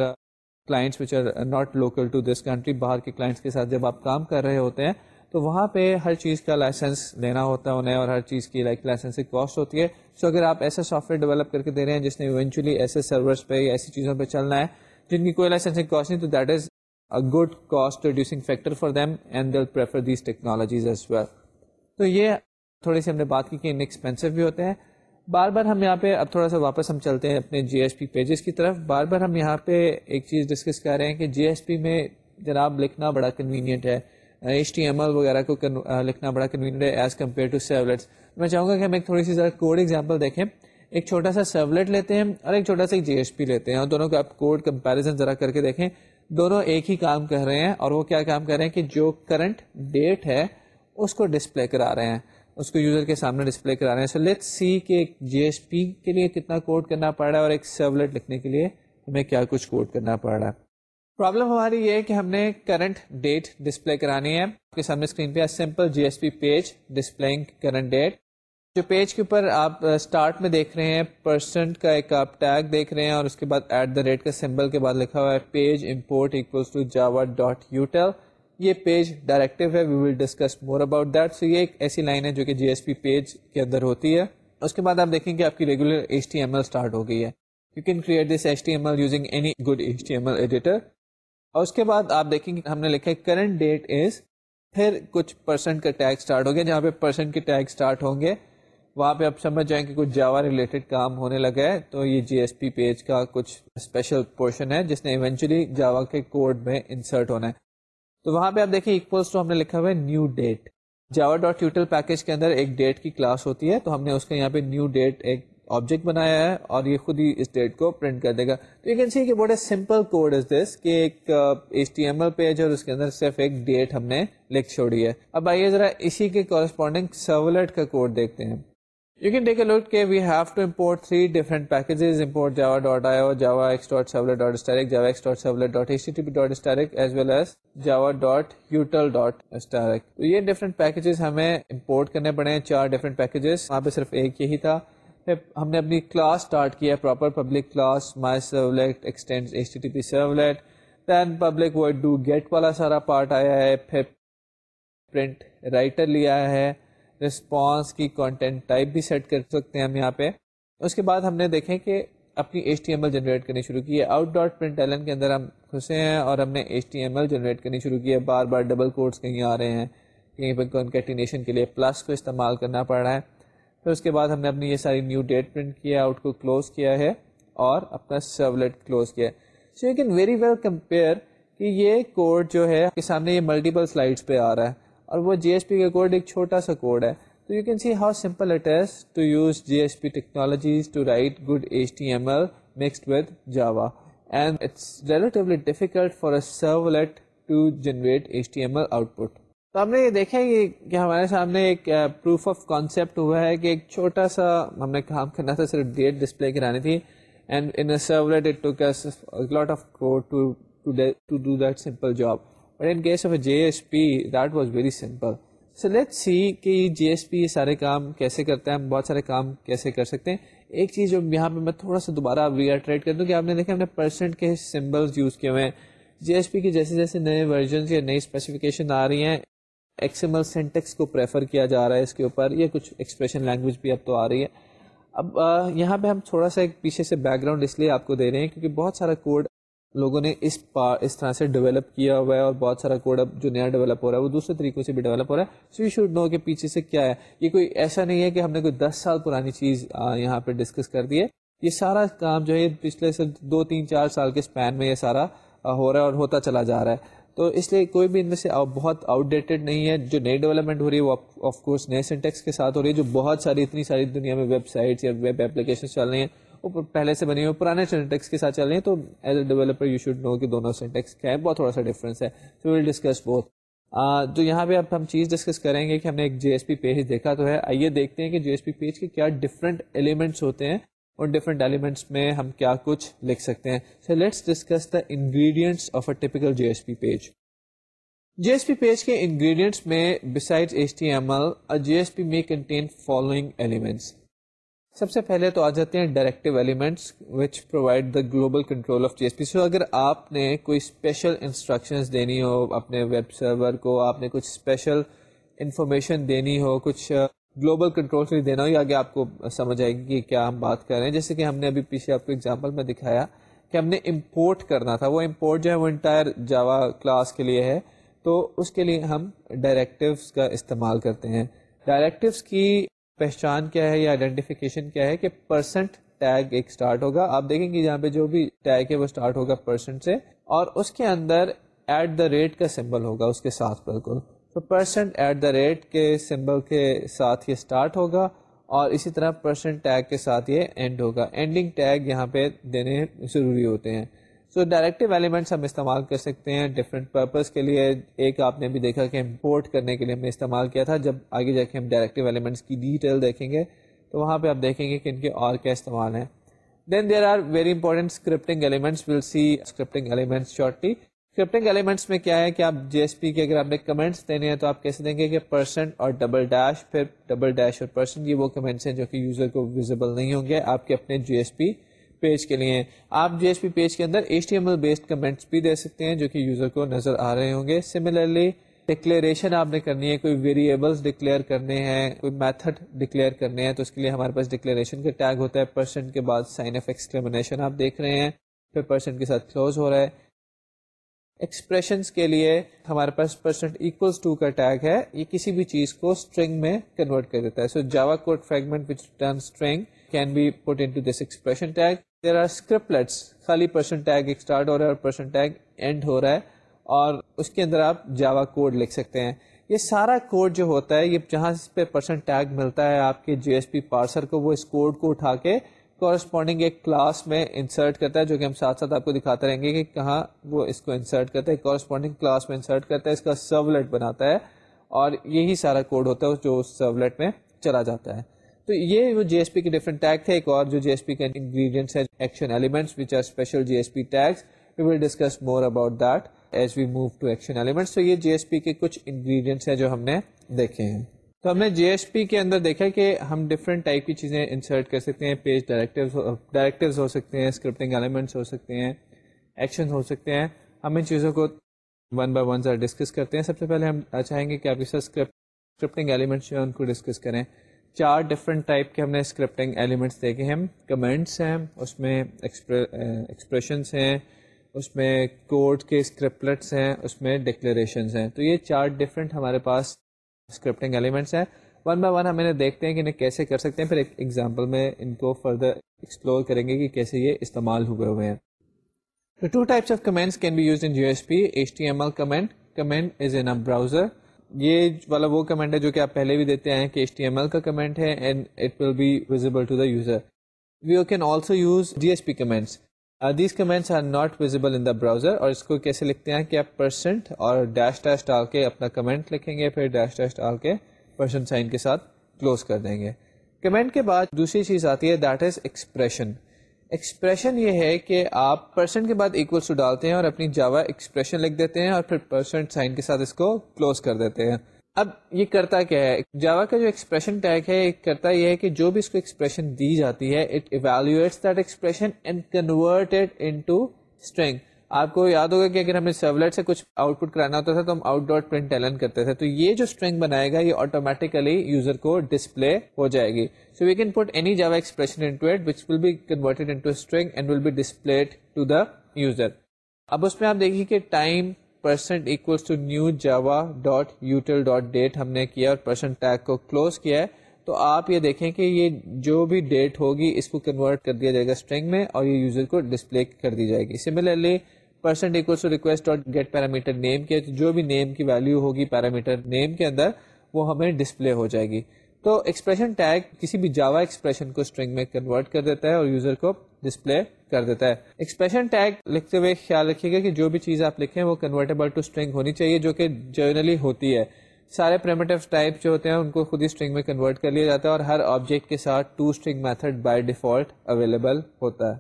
clients which are not local to this country باہر کے کلائنٹس کے ساتھ جب آپ کام کر رہے ہوتے ہیں تو وہاں پہ ہر چیز کا لائسنس لینا ہوتا ہے انہیں اور ہر چیز کی لائک لائسنس کاسٹ ہوتی ہے۔ سو اگر آپ ایسا سافٹ ویئر ڈیولپ کر کے دے رہے ہیں جس نے ایونچولی ایسے سرورس پہ یا ایسی چیزوں پہ چلنا ہے جن کی کوئی لائسنسنگ کاسٹ نہیں، تو that is a good cost reducing factor for them and they'll prefer these technologies as well تو یہ تھوڑی سی ہم نے بات کی کہ ان ایکسپینسو بھی ہوتے ہیں۔ بار بار ہم یہاں پہ اب تھوڑا سا واپس ہم چلتے ہیں اپنے جی ایس پی پیجز کی طرف۔ بار بار ہم یہاں پہ ایک چیز ڈسکس کر رہے ہیں کہ جی ایس پی میں جناب لکھنا بڑا کنوینئنٹ ہے۔ ایچ ٹی ایم ایل وغیرہ کو لکھنا بڑا کنوینئنٹ ہے ایز کمپیئر ٹو سیولیٹس میں چاہوں گا کہ ہم ایک تھوڑی سی ذرا کوڈ ایگزامپل دیکھیں۔ ایک چھوٹا سا سیولیٹ لیتے ہیں اور ایک چھوٹا سا جی ایس پی لیتے ہیں۔ اور دونوں کا آپ کوڈ کمپیریزن ذرا کر کے دیکھیں۔ دونوں ایک ہی کام کر رہے ہیں اور وہ کیا کام کر رہے ہیں کہ جو کرنٹ ڈیٹ ہے، اس کو ڈسپلے کرا رہے ہیں۔ اس کو یوزر کے سامنے ڈسپلے کرا رہے ہیں۔ سو لیٹ سی کہ ایک جی ایس پی کے لیے کتنا کوڈ کرنا پڑ رہا ہے اور ایک سرولیٹ لکھنے کے لیے ہمیں کیا کچھ کوڈ کرنا پڑ رہا ہے۔ پرابلم ہماری یہ ہے کہ ہم نے کرنٹ ڈیٹ ڈسپلے کرانی ہے۔ آپ کے سامنے اسکرین پہ simple J S P page display current date جو پیج کے اوپر آپ uh, اسٹارٹ میں دیکھ رہے ہیں پرسنٹ کا ایک آپ ٹیگ دیکھ رہے ہیں اور اس کے بعد ایٹ دا ریٹ کا سمبل کے بعد لکھا ہوا ہے page import equals to Java dot util یہ پیج ڈائریکٹو ہے we will discuss more about that so یہ ایک ایسی لائن ہے جو کہ جی ایس پی پیج کے اندر ہوتی ہے۔ اس کے بعد آپ دیکھیں کہ آپ کی regular H T M L start ہو گئی ہے۔ You can create this H T M L using any good H T M L editor اور اس کے بعد آپ دیکھیں گے ہم نے لکھا ہے کرنٹ ڈیٹ از پھر کچھ پرسنٹ کا ٹیگ اسٹارٹ ہو گیا جہاں پہ پرسنٹ کے ٹیگ اسٹارٹ ہوں گے، وہاں پہ آپ سمجھ جائیں کہ کچھ جاوا ریلیٹڈ کام ہونے لگا ہے۔ تو یہ جی ایس پی پیج کا کچھ اسپیشل پورشن ہے، جس نے ایونچولی جاوا کے کوڈ میں انسرٹ ہونا ہے۔ تو وہاں پہ آپ دیکھیں اکولس ٹو ہم نے لکھا ہوا ہے new date Java dot util package کے اندر ایک ڈیٹ کی کلاس ہوتی ہے، تو ہم نے اس کا یہاں پہ نیو ڈیٹ ایک آبجیکٹ بنایا ہے اور یہ خود ہی اس ڈیٹ کو پرنٹ کر دے گا۔ تو یو کین سی کہ بہت a simple code is this کہ ایک H T M L page اور اس کے اندر صرف ایک ڈیٹ ہم نے لکھ چھوڑی ہے۔ اب آئیے ذرا اسی کے کورسپونڈنگ سرولیٹ کا کوڈ دیکھتے ہیں۔ یو کین ٹیک اے لوٹ کہ we have to import three different packages import Java dot I O Java X dot You can take a look okay, we have to import three different packages import java.io, javax.servlet.static, javax.servlet.http.static as well as java.util.static تو یہ different packages ہمیں import کرنے پڑے ہیں۔ چار different packages وہاں پہ صرف ایک یہی تھا۔ ہم نے اپنی کلاس اسٹارٹ کیا proper public class my servlet extend H T T P servlet then public void do get والا سارا پارٹ آیا ہے، پھر پرنٹ رائٹر لیا ہے رسپانس کی کانٹینٹ ٹائپ بھی سیٹ کر سکتے ہیں ہم یہاں پہ۔ اس کے بعد ہم نے دیکھیں کہ اپنی H T M L generate کرنی شروع کی ہے۔ آؤٹ ڈاٹ پرنٹ ایلن کے اندر ہم گھسے ہیں اور ہم نے H T M L generate کرنی شروع کی ہے۔ بار بار ڈبل کوڈس کہیں آ رہے ہیں، کہیں پہ کنکیٹینیشن کے لیے پلس کو استعمال کرنا پڑ رہا ہے۔ پھر اس کے بعد ہم نے اپنی یہ ساری نیو ڈیٹ پرنٹ کیا آؤٹ کو کلوز کیا ہے اور اپنا سرولیٹ کلوز کیا ہے so you can very well compare کہ یہ کوڈ جو ہے کے سامنے یہ ملٹیپل سلائڈس پہ آ رہا ہے اور وہ جی ایس پی کا کوڈ ایک چھوٹا سا کوڈ ہے So you can see how simple it is to use JSP technologies to write good HTML mixed with Java. And it's relatively difficult for a servlet to generate HTML output. تو ہم نے یہ دیکھا کہ ہمارے سامنے ایک پروف آف کانسیپٹ ہوا ہے کہ ایک چھوٹا سا ہم نے کام کرنا تھا صرف ڈیٹ ڈسپلے کرانی تھی and in servlet it took lot of to do that simple job but in case of a J S P that was very simple so let see کہ جی ایس پی یہ سارے کام کیسے کرتا ہے، ہم بہت سارے کام کیسے کر سکتے ہیں۔ ایک چیز جو یہاں پہ میں تھوڑا سا دوبارہ ریئٹریٹ کر دوں کہ آپ نے دیکھا، ہم نے پرسنٹ کے سمبلس یوز کیے ہوئے ہیں۔ جی ایس پی کی جیسے جیسے نئے ورژنس یا نئی اسپیسیفکیشن آ رہی ہیں ایکسیمل سینٹیکس کو پریفر کیا جا رہا ہے اس کے اوپر، یہ کچھ ایکسپریشن لینگویج بھی اب تو آ رہی ہے۔ اب یہاں پہ ہم تھوڑا سا ایک پیچھے سے بیک گراؤنڈ اس لیے آپ کو دے رہے ہیں کیونکہ بہت سارا کوڈ لوگوں نے اس پا اس طرح سے ڈیولپ کیا ہوا ہے اور بہت سارا کوڈ اب جو نیا ڈیولپ ہو رہا ہے وہ دوسرے طریقوں سے بھی ڈیولپ ہو رہا ہے۔ سو یو شوڈ نو کہ پیچھے سے کیا ہے۔ یہ کوئی ایسا نہیں ہے کہ ہم نے کوئی دس سال پرانی چیز یہاں پہ ڈسکس کر دی ہے۔ یہ سارا کام جو ہے پچھلے سے دو، تین، چار سال کے اسپین میں یہ سارا ہو رہا ہے اور ہوتا چلا جا رہا ہے۔ تو اس لیے کوئی بھی ان میں سے بہت آؤٹ ڈیٹڈ نہیں ہے. جو نئی ڈیولپمنٹ ہو رہی ہے وہ آف کورس نئے سینٹیکس کے ساتھ ہو رہی ہے جو بہت ساری اتنی ساری دنیا میں ویب سائٹس یا ویب اپلیکیشن چل رہی ہیں. وہ پہلے سے بنی ہوئی پرانے سینٹیکس کے ساتھ چل رہے ہیں. تو as a developer you should know کہ دونوں سینٹیکس کیا ہے بہت تھوڑا سا ڈفرینس ہے. سو ول ڈسکس بہت جو یہاں پہ اب ہم چیز ڈسکس کریں گے کہ ہم نے ایک جی ایس پی پیج دیکھا تو ہے. آئیے دیکھتے ہیں کہ جی ایس پی پیج کے کیا ڈفرینٹ ایلیمنٹس ہوتے ہیں. اور ڈفرینٹ ایلیمنٹس میں ہم کیا کچھ لکھ سکتے ہیں۔ So let's discuss the ingredients of a typical J S P page J S P page کے انگریڈینٹس میں beside H T M L J S P میں کنٹین فالوئنگ ایلیمنٹس سب سے پہلے تو آ جاتے ہیں directive elements which provide the global control of J S P so اگر آپ نے کوئی اسپیشل انسٹرکشنز دینی ہو اپنے ویب سرور کو، آپ نے کچھ اسپیشل انفارمیشن دینی ہو، کچھ گلوبل کنٹرول سے دینا ہو یا آگے آپ کو سمجھ آئے گی کہ کیا ہم بات کر رہے ہیں۔ جیسے کہ ہم نے ابھی پیچھے آپ کو ایگزامپل میں دکھایا کہ ہم نے امپورٹ کرنا تھا۔ وہ امپورٹ جو ہے وہ انٹائر جاوا کلاس کے لیے ہے۔ تو اس کے لیے ہم ڈائریکٹوس کا استعمال کرتے ہیں۔ ڈائریکٹوس کی پہچان کیا ہے یا آئیڈینٹیفیکیشن کیا ہے کہ پرسنٹ ٹیگ ایک اسٹارٹ ہوگا۔ آپ دیکھیں گے جہاں پہ جو بھی ٹیگ ہے وہ اسٹارٹ ہوگا پرسنٹ سے اور اس کے اندر ایٹ دا ریٹ کا سمبل ہوگا اس کے ساتھ بالکل۔ تو پرسنٹ ایٹ دا ریٹ کے سمبل کے ساتھ یہ اسٹارٹ ہوگا اور اسی طرح پرسنٹ ٹیگ کے ساتھ یہ اینڈ ہوگا۔ اینڈنگ ٹیگ یہاں پہ دینے ضروری ہوتے ہیں۔ سو ڈائریکٹیو ایلیمنٹس ہم استعمال کر سکتے ہیں ڈفرینٹ پرپز کے لیے۔ ایک آپ نے بھی دیکھا کہ امپورٹ کرنے کے لیے ہم نے استعمال کیا تھا۔ جب آگے جا کے ہم ڈائریکٹیو ایلیمنٹس کی ڈیٹیل دیکھیں گے تو وہاں پہ آپ دیکھیں گے کہ ان کے اور کیا استعمال ہیں۔ Then there are very important scripting elements we'll see scripting elements shortly scripting elements میں کیا ہے کہ آپ جی ایس پی کے اگر آپ نے کمنٹس دینے ہیں تو آپ کیسے دیں گے کہ پرسنٹ اور ڈبل ڈیش پھر ڈبل ڈیش اور پرسنٹ یہ وہ کمنٹس ہیں جو کہ یوزر کو ویزیبل نہیں ہوں گے، آپ کے اپنے جی ایس پی پیج کے لیے آپ جی ایس پی پیج کے اندر H T M L based comments بھی دے سکتے ہیں جو کہ یوزر کو نظر آ رہے ہوں گے۔ سملرلی ڈکلیریشن آپ نے کرنی ہے، کوئی ویریبلس ڈکلیئر کرنے ہیں، کوئی میتھڈ ڈکلیئر کرنے ہیں، تو اس کے لیے ہمارے پاس ڈکلیریشن کا ٹیگ ہوتا ہے۔ پرسنٹ کے بعد سائن آف ایکسکلیمنیشن آپ دیکھ رہے ہیں، پھر پرسنٹ کے ساتھ کلوز ہو رہا ہے۔ ایکسپریشنس کے لیے ہمارے پاس پرسنٹ ایکولس ٹو کا ٹیگ ہے۔ یہ کسی بھی چیز کو اسٹرنگ میں کنورٹ کر دیتا ہے۔ So Java code fragment which turn string can be put into this expression tag there are scriptlets خالی پرسنٹ ٹیگ اسٹارٹ ہو رہا ہے اور پرسنٹ ٹیگ اینڈ ہو رہا ہے۔ اور اس کے اندر آپ جاوا کوڈ لکھ سکتے ہیں۔ یہ سارا کوڈ جو ہوتا ہے، یہ جہاں پہ پرسنٹ ٹیگ ملتا ہے، آپ کے جی ایس پی پارسر کو وہ اس کوڈ کو اٹھا کے کورسپونڈنگ ایک کلاس میں انسرٹ کرتا ہے، جو کہ ہم ساتھ ساتھ آپ کو دکھاتے رہیں گے کہ کہاں وہ اس کو انسرٹ کرتا ہے۔ کورسپونڈنگ کلاس میں انسرٹ کرتا ہے، اس کا سرولیٹ بناتا ہے اور یہی سارا کوڈ ہوتا ہے جو اس سرولیٹ میں چلا جاتا ہے۔ تو یہ وہ جی ایس پی کے ڈفرنٹ ٹیگ تھے۔ ایک اور جو جی ایس پی کے انگریڈینٹس ہے action elements which are special J S P tags we will discuss more about that as we move to action elements تو یہ جی ایس پی کے کچھ انگریڈینٹس ہیں جو ہم نے دیکھے ہیں۔ تو ہم نے جی ایس پی کے اندر دیکھا کہ ہم ڈفرینٹ ٹائپ کی چیزیں انسرٹ کر سکتے ہیں پیج ڈائریکٹیو ہو سکتے ہیں اسکرپٹنگ ایلیمنٹس ہو سکتے ہیں ایکشن ہو سکتے ہیں۔ ہم ان چیزوں کو ون بائی ون ذرا ڈسکس کرتے ہیں۔ سب سے پہلے ہم چاہیں گے کہ آپ کے ساتھ اسکرپٹنگ ایلیمنٹس جو ہیں ان کو ڈسکس کریں۔ چار ڈفرینٹ ٹائپ کے ہم نے اسکرپٹنگ ایلیمنٹس دیکھے ہیں۔ کمنٹس ہیں، اس میں ایکسپریشنس ہیں، اس میں کوڈ کے اسکرپلٹس ہیں، اس میں ڈکلیریشنز ہیں۔ تو یہ چار ڈفرینٹ ہمارے پاس اسکرپٹنگ ایلیمنٹس ہیں۔ ون بائی ون ہم انہیں دیکھتے ہیں کہ انہیں کیسے کر سکتے ہیں، پھر ایک ایگزامپل میں ان کو فردر ایکسپلور کریں گے کہ کیسے یہ استعمال ہوئے ہوئے ہیں۔ Two types of comments can be use in J S P H T M L comment comment is in browser یہ والا وہ کمنٹ ہے جو کہ آپ پہلے بھی دیتے ہیں کہ ایچ ٹی ایم ایل کا کمنٹ ہے and it will be visible to the user we can also use D S P comments these comments are not visible in the browser اور اس کو کیسے لکھتے ہیں کہ آپ پرسنٹ اور ڈیش ڈیش ڈال کے اپنا کمنٹ لکھیں گے، پھر ڈیش ڈیش ڈال کے پرسنٹ سائن کے ساتھ کلوز کر دیں گے۔ کمنٹ کے بعد دوسری چیز آتی ہے دیٹ از ایکسپریشن ایکسپریشن یہ ہے کہ آپ پرسنٹ کے بعد اکولس ٹو ڈالتے ہیں اور اپنی جاوا ایکسپریشن لکھ دیتے ہیں اور پھر پرسنٹ سائن کے ساتھ اس کو کلوز کر دیتے ہیں۔ اب یہ کرتا کیا ہے؟ جاوا کا جو ایکسپریشن ٹیگ ہے کرتا یہ ہے کہ جو بھی اس کو ایکسپریشن دی جاتی ہے it evaluates that expression and convert into string آپ کو یاد ہوگا کہ اگر ہمیں سرولیٹ سے کچھ آؤٹ پٹ کرانا ہوتا تھا تو ہم آؤٹ ڈاٹ پرنٹ ایلن کرتے تھے۔ تو یہ جو اسٹرنگ بنائے گا، یہ آٹومیٹیکلی یوزر کو ڈسپلے ہو جائے گی۔ So we can put any Java expression into it which will be converted into string and will be displayed to the user اب اس میں آپ دیکھیے کہ time percent equals to new Java dot util dot date ہم نے کیا اور پرسنٹ ٹیگ کو کلوز کیا ہے۔ تو آپ یہ دیکھیں کہ یہ جو بھی ڈیٹ ہوگی اس کو کنورٹ کر دیا جائے گا اسٹرنگ میں اور یہ یوزر کو ڈسپلے کر دی جائے گی۔ Similarly percent equals to request dot get parameter name کے جو بھی نیم کی ویلو ہوگی پیرامیٹر نیم کے اندر وہ ہمیں ڈسپلے ہو جائے گی۔ تو ایکسپریشن ٹیگ کسی بھی جاوا ایکسپریشن کو اسٹرنگ میں کنورٹ کر دیتا ہے اور یوزر کو ڈسپلے کر دیتا ہے۔ ایکسپریشن ٹیگ لکھتے ہوئے خیال رکھیے گا کہ جو بھی چیز آپ لکھیں وہ کنورٹیبل ٹو اسٹرنگ ہونی چاہیے جو کہ جرنلی ہوتی ہے۔ سارے پریمیٹو ٹائپ جو ہوتے ہیں ان کو خود ہی اسٹرنگ میں کنورٹ کر لیا جاتا ہے اور ہر آبجیکٹ کے ساتھ to string method by default available ہوتا ہے۔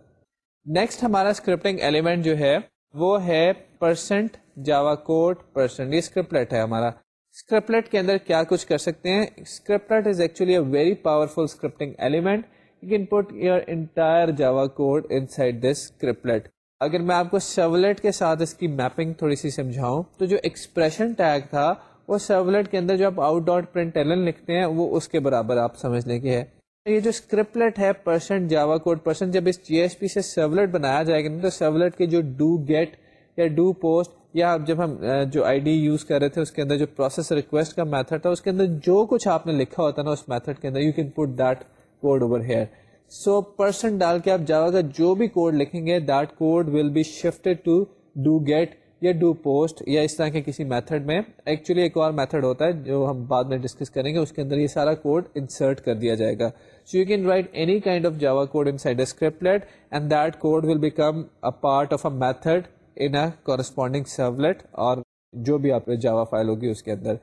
نیکسٹ ہمارا اسکرپٹنگ ایلیمنٹ جو ہے وہ ہے پرسنٹ جاوا کوڈ پرسنٹ یہ اسکرپلیٹ ہے ہمارا۔ اسکرپلیٹ کے اندر کیا کچھ کر سکتے ہیں؟ Scriptlet is actually a very powerful scripting element you can put your entire Java code inside this scriptlet اگر میں آپ کو سیولیٹ کے ساتھ اس کی میپنگ تھوڑی سی سمجھاؤں، تو جو ایکسپریشن ٹیگ تھا، وہ سیولیٹ کے اندر جو آپ آؤٹ ڈاٹ پرنٹ ایلن لکھتے ہیں، وہ اس کے برابر آپ سمجھنے کے ہے یہ جو اسکرپلیٹ ہے پرسنٹ جاوا کوڈ پرسنٹ جب اس جی ایس پی سے سیولیٹ بنایا جائے گا تو سیولیٹ کے جو ڈو گیٹ یا ڈو پوسٹ یا جب ہم جو آئی ڈی یوز کر رہے تھے، اس کے اندر جو پروسیس ریکویسٹ کا میتھڈ تھا، اس کے اندر جو کچھ آپ نے لکھا ہوتا نا اس میتھڈ کے اندر you can put that code over here so percent ڈال کے آپ جاوا کا جو بھی کوڈ لکھیں گے that code will be shifted to do get یا ڈو پوسٹ یا اس طرح کے کسی میتھڈ میں. ایکچولی ایک اور میتھڈ ہوتا ہے، جو ہم بعد میں ڈسکس کریں گے، اس کے اندر یہ سارا کوڈ انسرٹ کر دیا جائے گا. So you can write any kind of Java code inside script and that code will become a part of a method in a corresponding servlet اور جو بھی آپ جاوا فائل ہوگی اس کے اندر.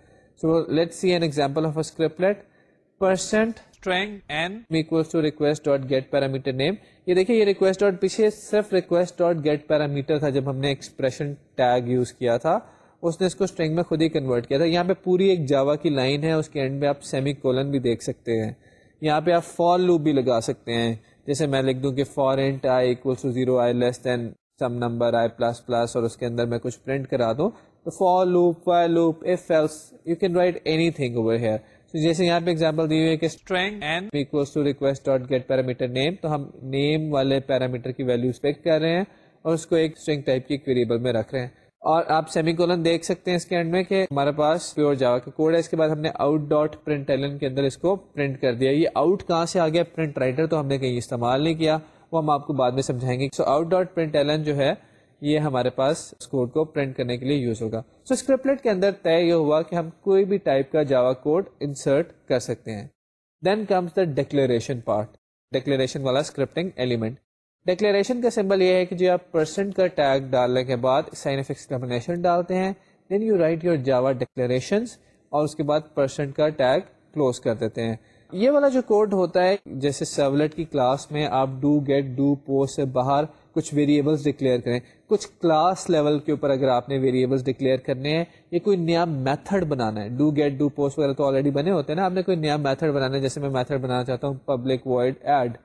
So let see an example of a script percent request dot get parameter name یہ دیکھیے، یہ ریکویسٹ ڈاٹ پیچھے صرف ریکویسٹ ڈاٹ گیٹ پیرامیٹر تھا جب ہم نے ایکسپریشن ٹیگ یوز کیا تھا. اس نے اس کو اسٹرنگ میں خود ہی کنورٹ کیا تھا. یہاں پہ پوری ایک جاوا کی لائن ہے. اس کے اینڈ میں آپ سیمی کولن بھی دیکھ سکتے ہیں. یہاں پہ آپ فور لوپ بھی لگا سکتے ہیں. جیسے میں لکھ دوں کہ for int I equal to zero I less than some number I plus plus اور اس کے اندر میں کچھ پرنٹ کرا دوں. تو for loop while loop if else you can write anything over here جیسے یہاں پہ ایگزامپل دی ہوئی ہے کہ request dot get parameter name تو ہم نیم والے پیرامیٹر کی ویلو اسپیکٹ کر رہے ہیں اور اس کو ایک اسٹرنگ ٹائپ کی ویریبل میں رکھ رہے ہیں. اور آپ سیمی کولن دیکھ سکتے ہیں اس کے اینڈ میں کہ ہمارے پاس پیور جاوا کا کوڈ ہے. اس کے بعد ہم نے آؤٹ ڈاٹ پرنٹ ایلن کے اندر اس کو پرنٹ کر دیا. یہ آؤٹ کہاں سے آ گیا? پرنٹ رائٹر تو ہم نے کہیں استعمال نہیں کیا. وہ ہم آپ کو بعد میں سمجھائیں گے۔ So out dot print Alan جو ہے، یہ ہمارے پاس اس کوڈ کو پرنٹ کرنے کے لیے یوز ہوگا۔ سو اسکرپلیٹ کے اندر طے یہ ہوا کہ ہم کوئی بھی ٹائپ کا جاوا کوڈ انسرٹ کر سکتے ہیں۔ Then comes the declaration part declaration والا اسکرپٹنگ ایلیمنٹ ڈیکلیریشن کا سمبل یہ ہے کہ جو آپ پرسنٹ کا ٹیگ ڈالنے کے بعد سائن آف ایکسپلینیشن ڈالتے ہیں۔ Then you write your Java declaration اور اس کے بعد پرسنٹ کا ٹیگ کلوز کر دیتے ہیں۔ یہ والا جو کوڈ ہوتا ہے، جیسے سرولیٹ کی کلاس میں آپ ڈو گیٹ ڈو پوسٹ سے باہر کچھ ویریبلس ڈکلیئر کریں۔ کچھ کلاس لیول کے اوپر اگر آپ نے ویریبلس ڈکلیئر کرنے ہیں، یہ کوئی نیا میتھڈ بنانا ہے۔ ڈو گیٹ ڈو پوسٹ وغیرہ تو آلریڈی بنے ہوتے ہیں نا۔ آپ نے کوئی نیا میتھڈ بنانا ہے، جیسے میں میتھڈ بنانا چاہتا ہوں پبلک وائڈ ایڈ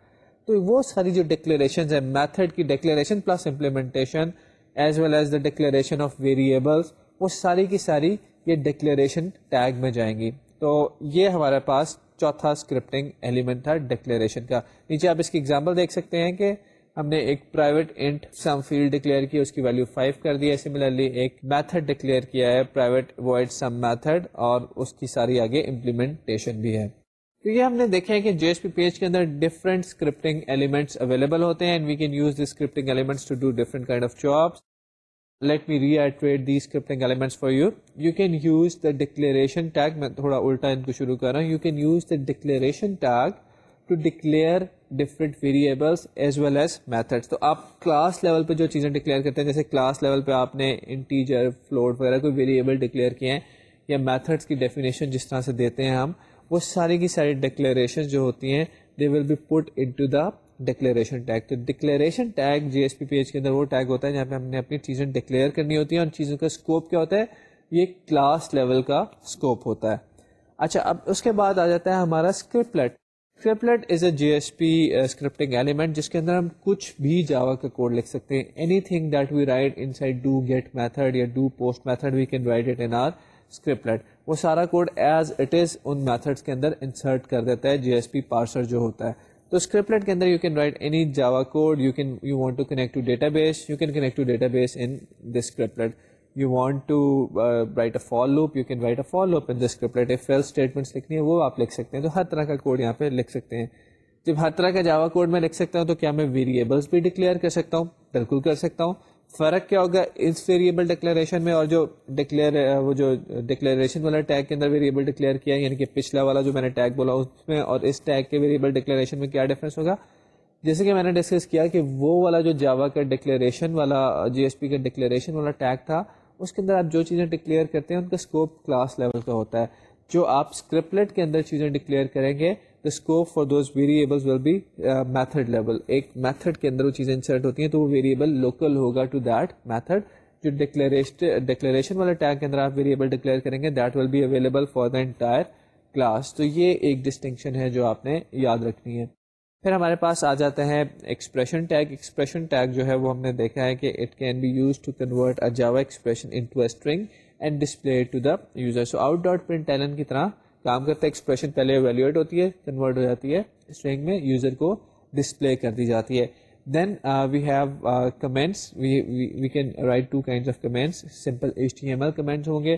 تو وہ ساری جو ڈکلیریشن ہے میتھڈ کی declaration plus implementation as well as the declaration of variables وہ ساری کی ساری یہ ڈکلیریشن ٹیگ میں جائیں گی۔ تو یہ ہمارے پاس چوتھا اسکرپٹنگ ایلیمنٹ تھا ڈکلیریشن کا۔ نیچے آپ اس کی ایگزامپل دیکھ سکتے ہیں کہ ہم نے ایک private int some field declare کی، اس کی ویلو 5 کر دی۔ ہے سملرلی ایک میتھڈ ڈکلیئر کیا ہے پرائیویٹ وائڈ سم میتھڈ اور اس کی ساری آگے امپلیمنٹیشن بھی ہے۔ تو یہ ہم نے دیکھا ہے کہ جی ایس پی پیج کے اندر ڈفرنٹ اسکرپٹنگ ایلیمنٹس اویلیبل ہوتے ہیں we can use the scripting elements to do different kind of jobs let me reiterate the scripting elements for you you can use the declaration tag میں تھوڑا الٹا ان کو شروع کر رہا ہوں. You can use the declaration tag to declare different variables as well as methods تو آپ کلاس لیول پہ جو چیزیں ڈکلیئر کرتے ہیں، جیسے کلاس لیول پہ آپ نے انٹیجر فلوٹ وغیرہ کوئی ویریبل ڈکلیئر کیے ہیں یا میتھڈس کی ڈیفینیشن جس طرح سے دیتے ہیں ہم، وہ ساری کی ساری ڈکلیریشن جو ہوتی ہیں they will be put into the declaration tag تو declaration tag J S P page کے اندر وہ ٹیگ ہوتا ہے جہاں پہ ہم نے اپنی چیزیں ڈکلیئر کرنی ہوتی ہیں اور چیزوں کا اسکوپ کیا ہوتا ہے؟ یہ کلاس لیول کا اسکوپ ہوتا ہے۔ اچھا اب اس کے بعد آ جاتا ہے ہمارا scriptlet scriptlet is a J S P scripting element جس کے اندر ہم کچھ بھی جاوا کا کوڈ لکھ سکتے ہیں۔ Anything that we write inside do get method یا do post method we can write it in our scriptlet وہ سارا code as it is in methods کے اندر انسرٹ کر دیتا ہے۔ جی ایس پی پارسر جو ہوتا ہے۔ تو اسکرپلیٹ کے اندر you can write any Java code you can you want to connect to database you can connect to database in this scriptlet you want to write a for loop you can write a for loop in scriptlet fail statements لکھنی ہے وہ آپ لکھ سکتے ہیں. تو ہر طرح کا code یہاں پہ لکھ سکتے ہیں. جب ہر طرح کا جاوا کوڈ میں لکھ سکتا ہوں تو کیا میں ویریبلس بھی ڈکلیئر کر سکتا ہوں؟ بالکل کر سکتا ہوں. فرق کیا ہوگا اس ویریبل ڈکلیریشن میں اور جو ڈکلیئر وہ جو ڈکلیریشن والا ٹیگ کے اندر ویریبل ڈکلیئر کیا یعنی کہ پچھلا والا جو میں نے ٹیگ بولا اس میں اور اس ٹیگ کے ویریبل ڈکلیریشن میں کیا ڈفرنس ہوگا؟ جیسے کہ میں نے ڈسکس کیا کہ وہ والا جو جاوا کا ڈکلیریشن والا جی ایس پی کا ڈکلیریشن والا ٹیگ تھا، اس کے اندر آپ جو چیزیں ڈکلیئر کرتے ہیں، ان کا اسکوپ کلاس لیول کا ہوتا ہے۔ جو آپ اسکرپلیٹ کے اندر چیزیں ڈکلیئر کریں گے scope for those variables will be method level ایک میتھڈ کے اندر وہ چیزیں انسرٹ ہوتی ہیں تو وہ ویریبل لوکل ہوگا ٹو دیٹ میتھڈ جو ڈکلیریشن والے ٹیگ کے اندر آپ ویریبل ڈکلیئر کریں گے that will be available for the entire class تو یہ ایک ڈسٹنکشن ہے جو آپ نے یاد رکھنی ہے. پھر ہمارے پاس آ جاتا ہے ایکسپریشن ٹیگ ایکسپریشن ٹیگ جو ہے وہ ہم نے دیکھا ہے کہ it can be use to convert a Java expression into string and display to the user so out dot println کی طرح کام کرتا ہے ایکسپریشن پہلے ویلیویٹ ہوتی ہے کنورٹ ہو جاتی ہے اسٹرنگ میں یوزر کو ڈسپلے کر دی جاتی ہے۔ Then we have comments we can write two kind of comments simple H T M L comments ہوں گے۔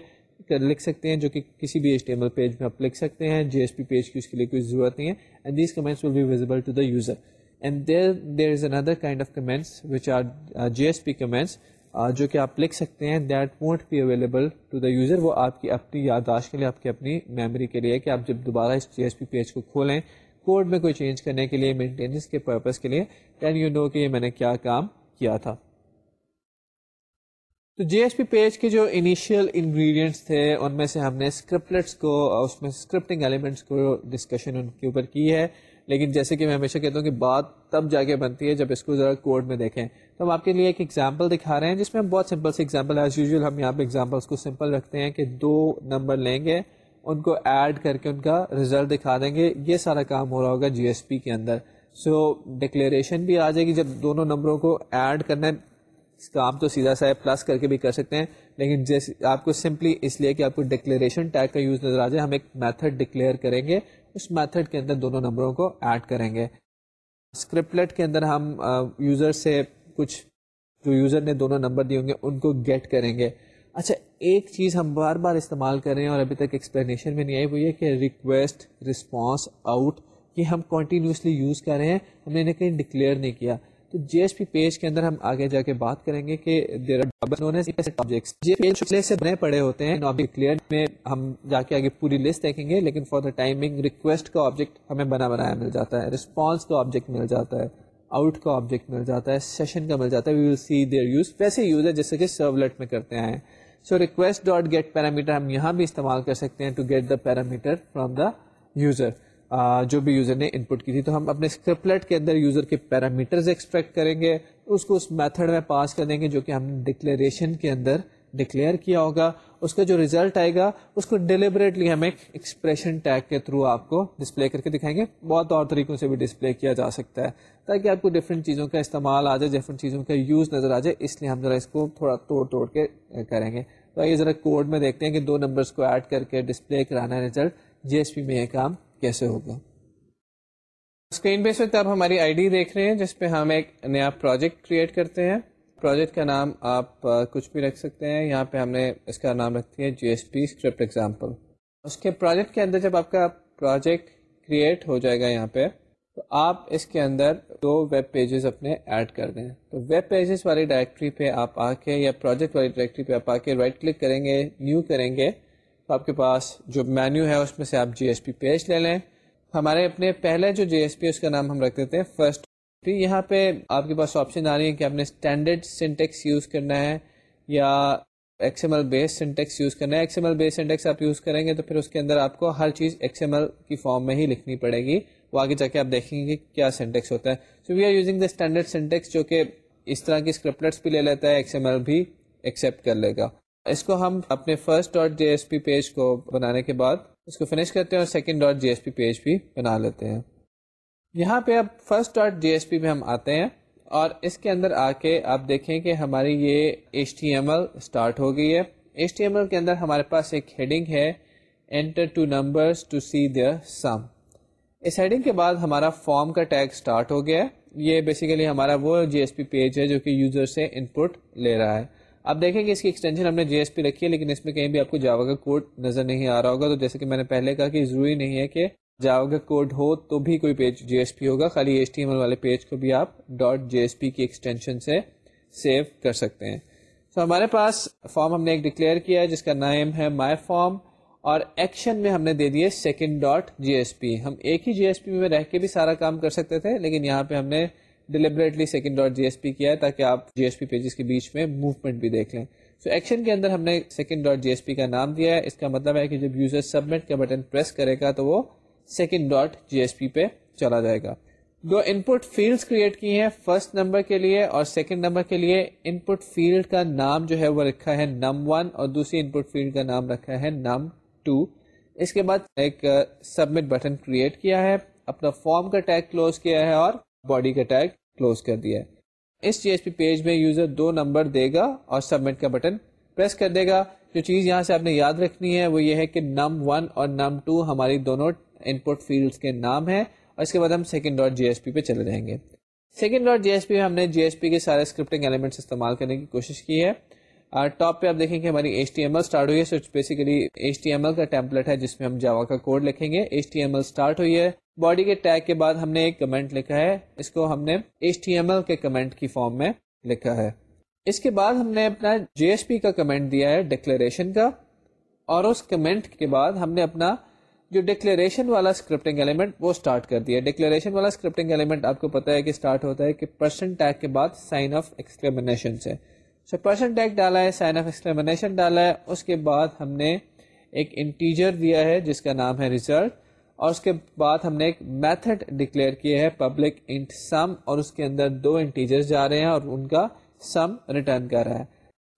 لکھ سکتے ہیں جو کہ کسی بھی H T M L page میں آپ لکھ سکتے ہیں۔ جی ایس پی پیج کی اس کے لیے کوئی ضرورت نہیں ہے۔ And these comments will be visible to the user and there there is another kind of comments which are J S P comments جو کہ آپ لکھ سکتے ہیں that won't be available to the user وہ آپ کی اپنی یادداشت کے لیے، آپ کی اپنی میموری کے لیے، کہ آپ جب دوبارہ اس جی ایس پی پیج کو کھولیں کوڈ میں کوئی چینج کرنے کے لیے مینٹیننس کے پرپز کے لیے دین یو نو کہ یہ میں نے کیا کام کیا تھا۔ تو جی ایس پی پیج کے جو انیشیل انگریڈینٹس تھے، ان میں سے ہم نے اسکرپٹس کو، اس میں اسکرپٹنگ ایلیمنٹس کو ڈسکشن ان کے اوپر کی ہے۔ لیکن جیسے کہ میں ہمیشہ کہتا ہوں کہ بات تب جا کے بنتی ہے جب اس کو ذرا کوڈ میں دیکھیں۔ تو ہم آپ کے لیے ایک ایگزامپل دکھا رہے ہیں جس میں ہم بہت سمپل سے ایگزامپل ایز یوزول ہم یہاں پہ ایگزامپلس کو سمپل رکھتے ہیں کہ دو نمبر لیں گے ان کو ایڈ کر کے ان کا ریزلٹ دکھا دیں گے۔ یہ سارا کام ہو رہا ہوگا جی ایس پی کے اندر۔ سو so, ڈکلیریشن بھی آ جائے گی جب دونوں نمبروں کو ایڈ کرنا ہے۔ کام تو سیدھا سا ہے پلس کر کے بھی کر سکتے ہیں۔ لیکن جیسے آپ کو سمپلی اس لیے کہ آپ کو ڈکلیریشن ٹیگ کا یوز نظر آ جائے ہم ایک میتھڈ ڈکلیئر کریں گے۔ اس میتھڈ کے اندر دونوں نمبروں کو ایڈ کریں گے۔ اسکرپٹ کے اندر ہم یوزر سے کچھ جو یوزر نے دونوں نمبر دیے ہوں گے، ان کو گیٹ کریں گے۔ اچھا ایک چیز ہم بار بار استعمال کر رہے ہیں اور ابھی تک ایکسپلینیشن میں نہیں آئی، وہ یہ کہ ریکویسٹ رسپانس آؤٹ یہ ہم کنٹینیوسلی یوز کر رہے ہیں۔ ہم نے انہیں کہیں ڈکلیئر نہیں کیا۔ تو جی ایس پی پیج کے اندر ہم آگے جا کے بات کریں گے کہ جی سے بنے پڑے ہوتے ہیں میں ہم جا کے آگے پوری لسٹ دیکھیں گے، لیکن فار دا ٹائمنگ ریکویسٹ کا آبجیکٹ ہمیں بنا بنایا مل جاتا ہے رسپانس کا آبجیکٹ مل جاتا ہے آؤٹ کا آبجیکٹ مل جاتا ہے سیشن کا مل جاتا ہے we will see their use ویسے یوز ہے، جیسے کہ سرولیٹ میں کرتے ہیں۔ So request dot get parameter ہم یہاں بھی استعمال کر سکتے ہیں to get the parameter from the user جو بھی یوزر نے ان پٹ کی تھی، تو ہم اپنے اسکرپلیٹ کے اندر یوزر کے پیرامیٹرز ایکسپیکٹ کریں گے، اس کو اس میتھڈ میں پاس کر دیں گے، جو کہ ہم نے ڈکلیریشن کے اندر ڈکلیئر کیا ہوگا۔ اس کا جو ریزلٹ آئے گا، اس کو ڈیلیبریٹلی ہم ایک ایکسپریشن ٹیگ کے تھرو آپ کو ڈسپلے کر کے دکھائیں گے۔ بہت اور طریقوں سے بھی ڈسپلے کیا جا سکتا ہے، تاکہ آپ کو ڈفرینٹ چیزوں کا استعمال آ جائے ڈفرینٹ چیزوں کا یوز نظر آ جائے۔ اس لیے ہم ذرا اس کو تھوڑا توڑ توڑ کے کریں گے۔ تو آئیے ذرا کوڈ میں دیکھتے ہیں کہ دو نمبرس کو ایڈ کر کے ڈسپلے کرانا ہے ریزلٹ جی ایس پی میں یہ کام کیسے ہوگا۔ اسکرین پہ وقت آپ ہماری آئی ڈی دیکھ رہے ہیں، جس پہ ہم ایک نیا پروجیکٹ کریٹ کرتے ہیں۔ پروجیکٹ کا نام آپ کچھ بھی رکھ سکتے ہیں۔ یہاں پہ ہم نے اس کا نام رکھتی ہے J S P script example. اس کے پروجیکٹ کے اندر جب آپ کا پروجیکٹ کریٹ ہو جائے گا یہاں پہ، تو آپ اس کے اندر دو ویب پیجز اپنے ایڈ کر دیں۔ تو ویب پیجز والی ڈائریکٹری پہ آپ آ کے یا پروجیکٹ والی ڈائریکٹری پہ آپ آ کے رائٹ کلک کریں گے، نیو کریں گے۔ تو آپ کے پاس جو مینیو ہے اس میں سے آپ جی ایس پی پیج لے لیں۔ ہمارے اپنے پہلے جو جی ایس پی اس کا نام ہم رکھ دیتے ہیں فرسٹ یہاں پہ آپ کے پاس آپشن آ رہی ہے کہ آپ نے اسٹینڈرڈ سنٹیکس یوز کرنا ہے یا X M L base syntax use کرنا ہے۔ X M L base syntax آپ یوز کریں گے تو پھر اس کے اندر آپ کو ہر چیز ایکس ایم ایل کی فارم میں ہی لکھنی پڑے گی۔ وہ آگے جا کے آپ دیکھیں گے کیا سینٹیکس ہوتا ہے۔ So we are using the standard syntax جو کہ اس طرح کی اسکرپٹس بھی لے لیتا ہے ایکس ایم ایل بھی ایکسیپٹ کر لے گا۔ اس کو ہم اپنے first dot J S P page کو بنانے کے بعد اس کو فنش کرتے ہیں اور second dot J S P page بھی بنا لیتے ہیں۔ یہاں پہ اب first dot J S P میں ہم آتے ہیں اور اس کے اندر آ کے آپ دیکھیں کہ ہماری یہ H T M L start ہو گئی ہے۔ ایچ ٹی ایم ایل کے اندر ہمارے پاس ایک ہیڈنگ ہے enter two numbers to see their sum us heading کے بعد ہمارا فارم کا ٹیگ اسٹارٹ ہو گیا۔ ہے یہ بیسیکلی ہمارا وہ جی ایس پی پیج ہے جو کہ یوزر سے ان پٹ لے رہا ہے۔ آپ دیکھیں گے اس کی ایکسٹینشن ہم نے جی ایس پی رکھی ہے، لیکن اس میں کہیں بھی آپ کو جاوا کا کوڈ نظر نہیں آ رہا ہوگا۔ تو جیسے کہ میں نے پہلے کہا کہ ضروری نہیں ہے کہ جاوا کا کوڈ ہو تو بھی کوئی پیج جی ایس پی ہوگا۔ خالی ایچ ٹی ایم ایل والے پیج کو بھی آپ. ڈاٹ جی ایس پی کی ایکسٹینشن سے سیو کر سکتے ہیں۔ تو ہمارے پاس فارم ہم نے ایک ڈکلیئر کیا ہے، جس کا نام ہے مائی فارم اور ایکشن میں ہم نے دے دیے second dot J S P ہم ایک ہی جی ایس پی میں رہ کے بھی سارا کام کر سکتے تھے، لیکن یہاں پہ ہم نے deliberately second dot J S P کیا ہے تاکہ آپ جی ایس پی پیجز کے بیچ میں موومنٹ بھی دیکھ لیں۔ سو so, ایکشن کے اندر ہم نے second dot J S P کا نام دیا ہے۔ اس کا مطلب ہے کہ جب یوزر سبمٹ کا بٹن پریس کرے گا تو وہ second dot J S P پہ چلا جائے گا۔ دو ان پٹ فیلڈ کریٹ کی ہیں فرسٹ نمبر کے لیے اور سیکنڈ نمبر کے لیے۔ ان پٹ فیلڈ کا نام جو ہے وہ رکھا ہے نم ون اور دوسری ان پٹ فیلڈ کا نام رکھا ہے نم ٹو اس کے بعد ایک سبمٹ بٹن کریٹ کیا ہے۔ اپنا فارم کا ٹیگ کلوز کیا ہے اور باڈی کا ٹیگ کلوز کر دیا ہے۔ اس جی ایس پی پیج میں یوزر دو نمبر دے گا اور سبمٹ کا بٹن پریس کر دے گا۔ جو چیز یہاں سے آپ نے یاد رکھنی ہے وہ یہ ہے کہ نم ون اور نم ٹو ہماری دونوں ان پٹ فیلڈس کے نام ہیں اور اس کے بعد ہم second dot J S P پہ چلے جائیں گے۔ Second dot J S P میں ہم نے جی ایس پی کے سارے اسکرپٹنگ ایلیمنٹس استعمال کرنے کی کوشش کی ہے۔ ٹاپ پہ آپ دیکھیں کہ ہماری H T M L start ہوئی ہے so basically H T M L کا ٹیمپلیٹ ہے جس میں ہم جاوا کا کوڈ لکھیں گے۔ H T M L start ہوئی ہے۔ باڈی کے ٹیگ کے بعد ہم نے ایک کمنٹ لکھا ہے۔ اس کو ہم نے ایچ ٹی ایم ایل کے کمنٹ کی فارم میں لکھا ہے۔ اس کے بعد ہم نے اپنا جی ایس پی کا کمنٹ دیا ہے ڈکلیریشن کا۔ اور اس کمنٹ کے بعد ہم نے اپنا جو ڈکلیریشن والا اسکرپٹنگ ایلیمنٹ وہ اسٹارٹ کر دیا۔ ڈکلیریشن والا اسکرپٹنگ ایلیمنٹ آپ کو پتا ہے کہ اسٹارٹ ہوتا ہے کہ پرسن ٹیگ کے بعد سائن آف ایکسکلیمنیشن سے۔ سو پرسن ٹیگ ڈالا ہے سائن آف ایکسکلیمنیشن ڈالا ہے اس کے بعد ہم نے ایک انٹیجر دیا ہے جس کا نام ہے ریزلٹ اور اس کے بعد ہم نے ایک میتھڈ ڈکلیئر کیا ہے پبلک انٹ سم اور اس کے اندر دو انٹیجر جا رہے ہیں اور ان کا سم ریٹرن کر رہا ہے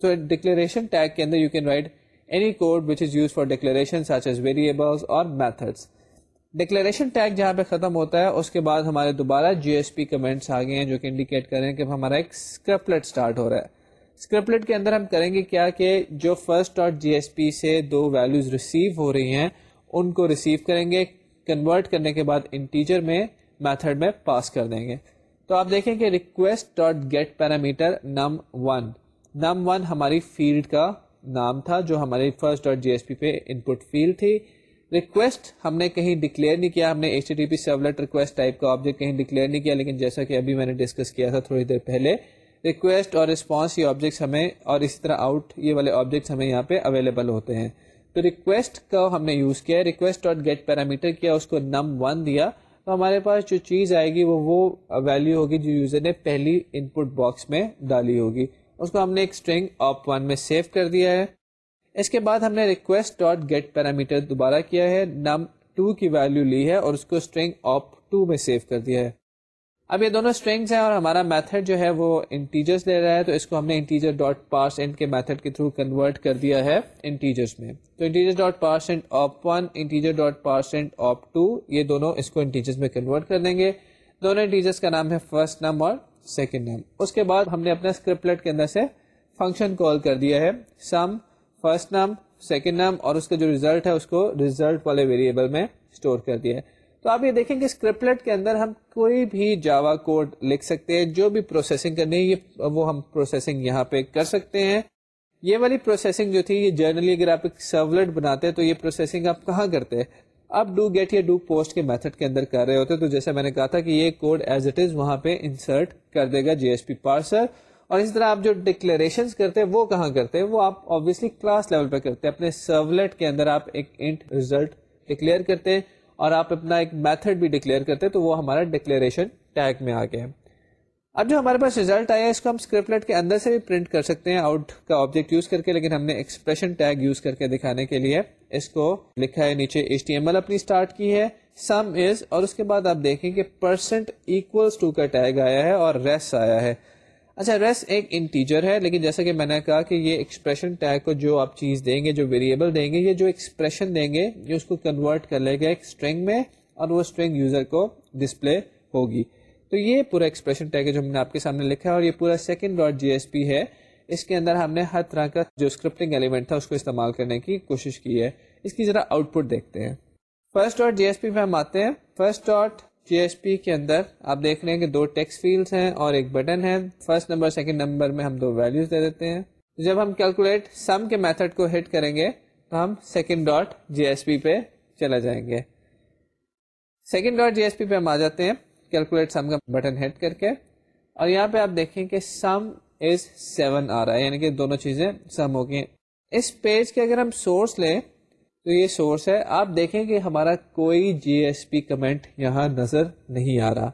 تو ڈکلیریشن ٹیگ کے اندر you can write any code which is use for declaration such as variables اور میتھڈس ڈکلیریشن ٹیگ جہاں پہ ختم ہوتا ہے اس کے بعد ہمارے دوبارہ جی ایس پی کمنٹس آ گئے ہیں جو کہ انڈیکیٹ کر رہے ہیں کہ ہمارا ایک اسکرپلٹ اسٹارٹ ہو رہا ہے اسکرپلٹ کے اندر ہم کریں گے کیا کہ جو first dot J S P سے دو ویلوز ریسیو ہو رہی ہیں، ان کو ریسیو کریں گے کنورٹ کرنے کے بعد انٹیجر میں میتھڈ میں پاس کر دیں گے۔ تو آپ دیکھیں کہ request dot get parameter num one num one ہماری فیلڈ کا نام تھا، جو ہماری first dot J S P پہ ان پٹ فیلڈ تھی۔ ریکویسٹ ہم نے کہیں ڈکلیئر نہیں کیا، ہم نے H T P servlet request type کا آبجیکٹ کہیں ڈکلیئر نہیں کیا، لیکن جیسا کہ ابھی میں نے ڈسکس کیا تھا تھوڑی دیر پہلے ریکویسٹ اور رسپانس یہ آبجیکٹس ہمیں اور اسی طرح آؤٹ یہ والے آبجیکٹس ہمیں یہاں پہ اویلیبل ہوتے ہیں۔ تو ریکویسٹ کا ہم نے یوز کیا ریکویسٹ ڈاٹ گیٹ پیرامیٹر کیا، اس کو نم ون دیا۔ تو ہمارے پاس جو چیز آئے گی وہ وہ ویلو ہوگی جو یوزر نے پہلی ان پٹ باکس میں ڈالی ہوگی۔ اس کو ہم نے ایک اسٹرنگ آپ ون میں سیو کر دیا ہے۔ اس کے بعد ہم نے ریکویسٹ ڈاٹ گیٹ پیرامیٹر دوبارہ کیا ہے۔ نم ٹو کی ویلو لی ہے اور اس کو اسٹرنگ آپ ٹو میں سیو کر دیا ہے۔ اب یہ دونوں اسٹرنگس ہیں اور ہمارا میتھڈ جو ہے وہ انٹیجرس لے رہا ہے، تو اس کو ہم نے انٹیجر ڈاٹ پارس اینڈ کے میتھڈ کے تھرو کنورٹ کر دیا ہے انٹیجرس میں۔ تو انٹیجر ڈاٹ پارس اینڈ آپ one integer dot parse int آپ ٹو یہ دونوں اس کو انٹیجرس میں کنورٹ کر دیں گے۔ دونوں انٹیجرس کا نام ہے فرسٹ نم اور سیکنڈ نم اس کے بعد ہم نے اپنا اسکرپلٹ کے اندر سے فنکشن کال کر دیا ہے۔ سم فرسٹ نم سیکنڈ نم اور اس کا جو ریزلٹ ہے، اس کو ریزلٹ والے ویریبل میں اسٹور کر دیا ہے۔ تو آپ یہ دیکھیں کہ اسکرپلٹ کے اندر ہم کوئی بھی جاوا کوڈ لکھ سکتے ہیں، جو بھی پروسیسنگ کرنی ہے وہ ہم پروسیسنگ یہاں پہ کر سکتے ہیں۔ یہ والی پروسیسنگ جو تھی، یہ جرنلی اگر آپ ایک سرولیٹ بناتے تو یہ پروسیسنگ آپ کہاں کرتے آپ ڈو گیٹ یا ڈو پوسٹ کے میتھڈ کے اندر کر رہے ہوتے تو جیسے میں نے کہا تھا کہ یہ کوڈ ایز اٹ از وہاں پہ انسرٹ کر دے گا جی ایس پی پارسر اور اس طرح آپ جو ڈکلیریشن کرتے ہیں، وہ کہاں کرتے ہیں؟ وہ آپ آبویسلی کلاس لیول پہ کرتے ہیں۔ اپنے سرولیٹ کے اندر آپ ایک انٹ ریزلٹ ڈکلیئر کرتے ہیں۔ اور آپ اپنا ایک میتھڈ بھی ڈکلیئر کرتے تو وہ ہمارا ڈکلیریشن ٹیگ میں آ گیا۔ اب جو ہمارے پاس ریزلٹ آیا اس کو ہم اسکرپلٹ کے اندر سے بھی پرنٹ کر سکتے ہیں آؤٹ کا آبجیکٹ یوز کر کے، لیکن ہم نے ایکسپریشن ٹیگ یوز کر کے دکھانے کے لیے اس کو لکھا ہے نیچے ایچ ٹی ایم ایل اپنی اسٹارٹ کی ہے۔ سم از اور اس کے بعد آپ دیکھیں کہ پرسنٹ اکولس ٹو کا ٹیگ آیا ہے اور ریس آیا ہے۔ اچھا ریس ایک انٹیجر ہے، لیکن جیسا کہ میں نے کہا کہ یہ ایکسپریشن ٹیگ کو جو آپ چیز دیں گے، جو ویریبل دیں گے، یہ جو ایکسپریشن دیں گے، یہ اس کو کنورٹ کر لے گا ایک اسٹرنگ میں اور وہ اسٹرنگ یوزر کو ڈسپلے ہوگی۔ تو یہ پورا ایکسپریشن ٹیگ ہے جو ہم نے آپ کے سامنے لکھا ہے اور یہ پورا second dot J S P ہے۔ اس کے اندر ہم نے ہر طرح کا جو اسکرپٹنگ ایلیمنٹ تھا، اس کو استعمال کرنے کی کوشش کی ہے۔ اس کی ذرا آؤٹ پٹ دیکھتے ہیں۔ First dot J S P پہ ہم آتے ہیں۔ First dot J S P کے اندر آپ دیکھ رہے ہیں کہ دو ٹیکس فیلڈس ہیں اور ایک بٹن ہے۔ فرسٹ نمبر سیکنڈ نمبر میں ہم دو ویلوز دے دیتے ہیں۔ جب ہم کیلکولیٹ سم کے میتھڈ کو ہٹ کریں گے تو ہم second dot J S P پہ چلا جائیں گے۔ Second dot J S P پہ ہم آ جاتے ہیں کیلکولیٹ سم کا بٹن ہٹ کر کے۔ اور یہاں پہ آپ دیکھیں کہ سم از سیون آ رہا ہے یعنی کہ دونوں چیزیں سم ہو گئی اس پیج کے اگر ہم سورس لیں تو یہ سورس ہے۔ آپ دیکھیں کہ ہمارا کوئی جی ایس پی کمنٹ یہاں نظر نہیں آ رہا۔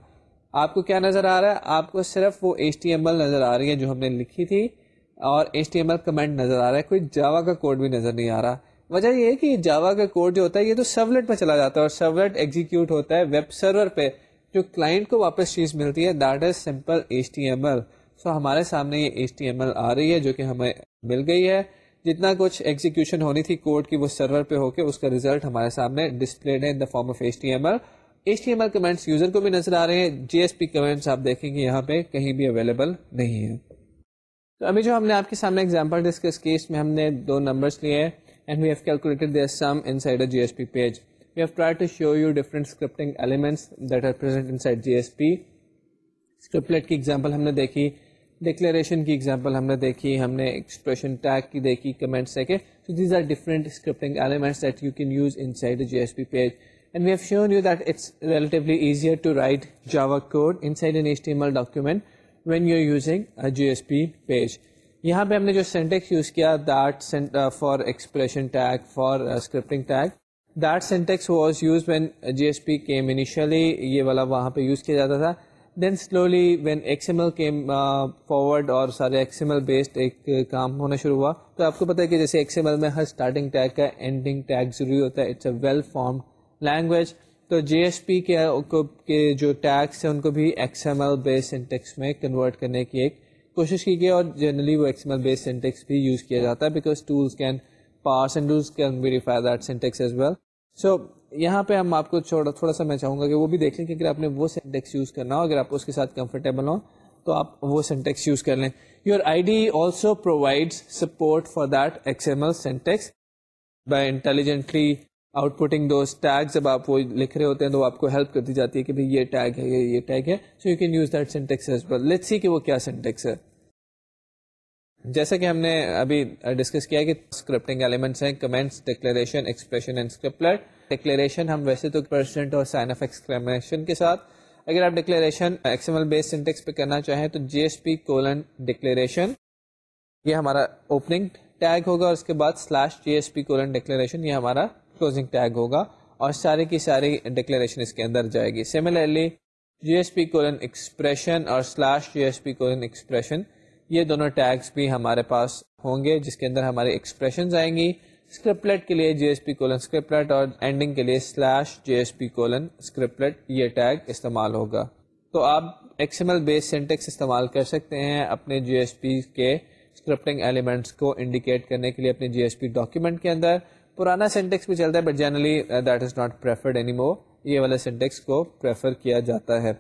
آپ کو کیا نظر آ رہا ہے؟ آپ کو صرف وہ ایچ ٹی ایم ایل نظر آ رہی ہے جو ہم نے لکھی تھی اور H T M L comment نظر آ رہا ہے۔ کوئی جاوا کا کوڈ بھی نظر نہیں آ رہا۔ وجہ یہ ہے کہ جاوا کا کوڈ جو ہوتا ہے، یہ تو سرولیٹ پہ چلا جاتا ہے اور سرولیٹ ایگزیکیوٹ ہوتا ہے ویب سرور پہ۔ جو کلائنٹ کو واپس چیز ملتی ہے that is simple H T M L so ہمارے سامنے یہ ایچ ٹی ایم ایل آ رہی ہے جو کہ ہمیں مل گئی ہے۔ جتنا کچھ ایگزیکیوشن ہونی تھی کوڈ کی وہ سرور پہ ہو کے اس کا ریزلٹ ہمارے سامنے ڈسپلڈ ہے in the form of H T M L H T M L comments user کو بھی نظر آ رہے ہیں. جی ایس پی کمنٹس آپ دیکھیں گے یہاں پہ کہیں بھی اویلیبل نہیں ہے. تو ابھی جو ہم نے آپ کے سامنے ایگزامپل ڈسکس کیس میں ہم نے دو نمبرس لیے ہیں and we have calculated their sum inside J S P page we have try to show you different scripting elements that are present inside J S P scriptlet کی example ہم نے دیکھی declaration کی example ہم نے دیکھی ہم نے ایکسپریشن ٹیگ کی دیکھی کمنٹس دیکھے so these are different scripting elements that you can use inside J S P page and we have shown you that it's relatively easier to write Java code inside an H T M L document when you are using J S P page یہاں پہ ہم نے جو syntax use کیا that for expression tag for scripting tag that syntax was use when J S P came initially یہ والا وہاں پہ یوز کیا جاتا تھا. Then slowly when X M L came forward اور سارے ایکس ایم ایل بیسڈ ایک کام ہونا شروع ہوا، تو آپ کو پتا ہے کہ جیسے ایکس ایم ایل میں ہر اسٹارٹنگ ٹیگ کا اینڈنگ ٹیگ ضروری ہوتا ہے it's a well formed language تو جی ایس پی کے جو ٹیگس ہیں، ان کو بھی X M L base syntax میں کنورٹ کرنے کی ایک کوشش کی گئی اور جنرلی وہ X M L base syntax بھی یوز کیا جاتا ہے because tools can parse and tools can verify that syntax as well so یہاں پہ ہم آپ کو تھوڑا سا میں چاہوں گا کہ وہ بھی دیکھ لیں کہ اگر آپ نے وہ سینٹیکس یوز کرنا ہو، اگر آپ اس کے ساتھ کمفرٹیبل ہوں، تو آپ وہ سینٹیکس یوز کر لیں۔ Your I D also provide support for that X M L syntax by intelligently outputting those tag جب آپ وہ لکھ رہے ہوتے ہیں تو آپ کو ہیلپ کر دی جاتی ہے کہ بھائی یہ ٹیگ ہے، یہ ٹیگ ہے۔ So you can use that syntax as well let see کہ وہ کیا سینٹیکس ہے۔ جیسا کہ ہم نے ابھی ڈسکس کیا کہ اسکرپٹنگ ایلیمنٹس ہیں comments declaration expression and scriptlet declaration ہم ویسے تو پرسنٹ اور سائن آف ایکسکلیمیشن کے ساتھ۔ اگر آپ declaration X M L base syntax پہ کرنا چاہیں تو J S P colon declaration یہ ہمارا اوپننگ ٹیگ ہوگا اور اس کے بعد slash J S P colon declaration یہ ہمارا کلوزنگ ٹیگ ہوگا۔ اور ساری کی ساری ڈکلیریشن اس کے اندر جائے گی۔ Similarly J S P colon expression اور slash J S P colon expression یہ دونوں ٹیگس بھی ہمارے پاس ہوں گے جس کے اندر ہماری ایکسپریشنز آئیں گی۔ اسکرپلیٹ کے لیے جی ایس پی کولن اسکرپلیٹ اور اینڈنگ کے لیے slash J S P colon scriptlet یہ ٹیگ استعمال ہوگا۔ تو آپ X M L base syntax استعمال کر سکتے ہیں اپنے جی ایس پی کے اسکرپٹنگ ایلیمنٹس کو انڈیکیٹ کرنے کے لیے اپنے جی ایس پی ڈاکیومنٹ کے اندر۔ پرانا سینٹیکس بھی چلتا ہے but generally that is not preferred any more یہ والے سینٹیکس کو پریفر کیا جاتا ہے۔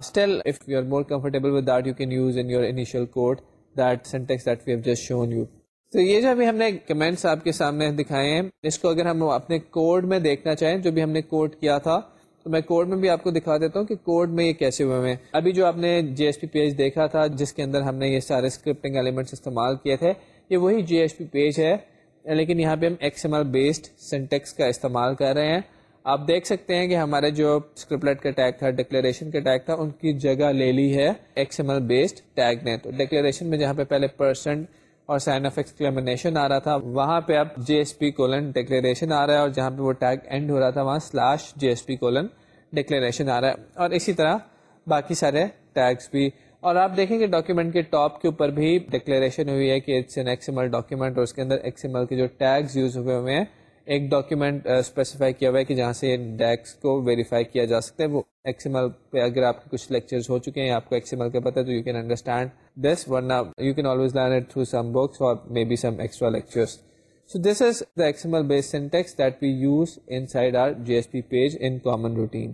Still if you are more comfortable with that you can use in your initial code that syntax that we have just shown you تو یہ جو ابھی ہم نے کمنٹس آپ کے سامنے دکھائے ہیں، اس کو اگر ہم اپنے کوڈ میں دیکھنا چاہیں، جو بھی ہم نے کوڈ کیا تھا، تو میں کوڈ میں بھی آپ کو دکھا دیتا ہوں کہ کوڈ میں یہ کیسے ہوئے ہیں۔ ابھی جو آپ نے جی ایس پی پیج دیکھا تھا، جس کے اندر ہم نے یہ سارے اسکرپٹنگ ایلیمنٹس استعمال کیے تھے، یہ وہی جی ایس پی پیج ہے۔ لیکن یہاں پہ ہم X M L based syntax کا استعمال کر رہے ہیں۔ آپ دیکھ سکتے ہیں کہ ہمارے جو اسکرپلیٹ کا ٹیگ تھا ڈکلیریشن کا ٹیگ تھا، ان کی جگہ لے لی ہے X M L based tag نے۔ تو ڈکلیریشن میں جہاں پہ پہلے پرسنٹ اور سائن آف ایکسکلیمنیشن آ رہا تھا۔ وہاں پہ اب J S P colon declaration آ رہا ہے اور جہاں پہ وہ ٹیگ اینڈ ہو رہا تھا، وہاں slash J S P colon declaration آ رہا ہے۔ اور اسی طرح باقی سارے ٹیگس بھی۔ اور آپ دیکھیں کہ ڈاکیومنٹ کے ٹاپ کے اوپر بھی ڈکلیریشن ہوئی ہے کہ it's an X M L document اور اس کے اندر ایکس ایم ایل کے جو ٹیگس یوز ہوئے ہوئے ہیں ایک ڈاکیومنٹ اسپیسیفائی کیا ہوا ہے کہ جہاں سے ڈیکس کو ویریفائی کیا جا سکتا ہے، وہ ایکس ایم ایل پہ اگر آپ کے کچھ لیکچرز ہو چکے ہیں، آپ کو ایکس ایم ایل کا پتہ ہے، تو یو کین انڈرسٹینڈ دس ورنہ you can always learn it through some books or may be some extra lectures so this is the X M L based syntax that we use inside our G S P page in common routine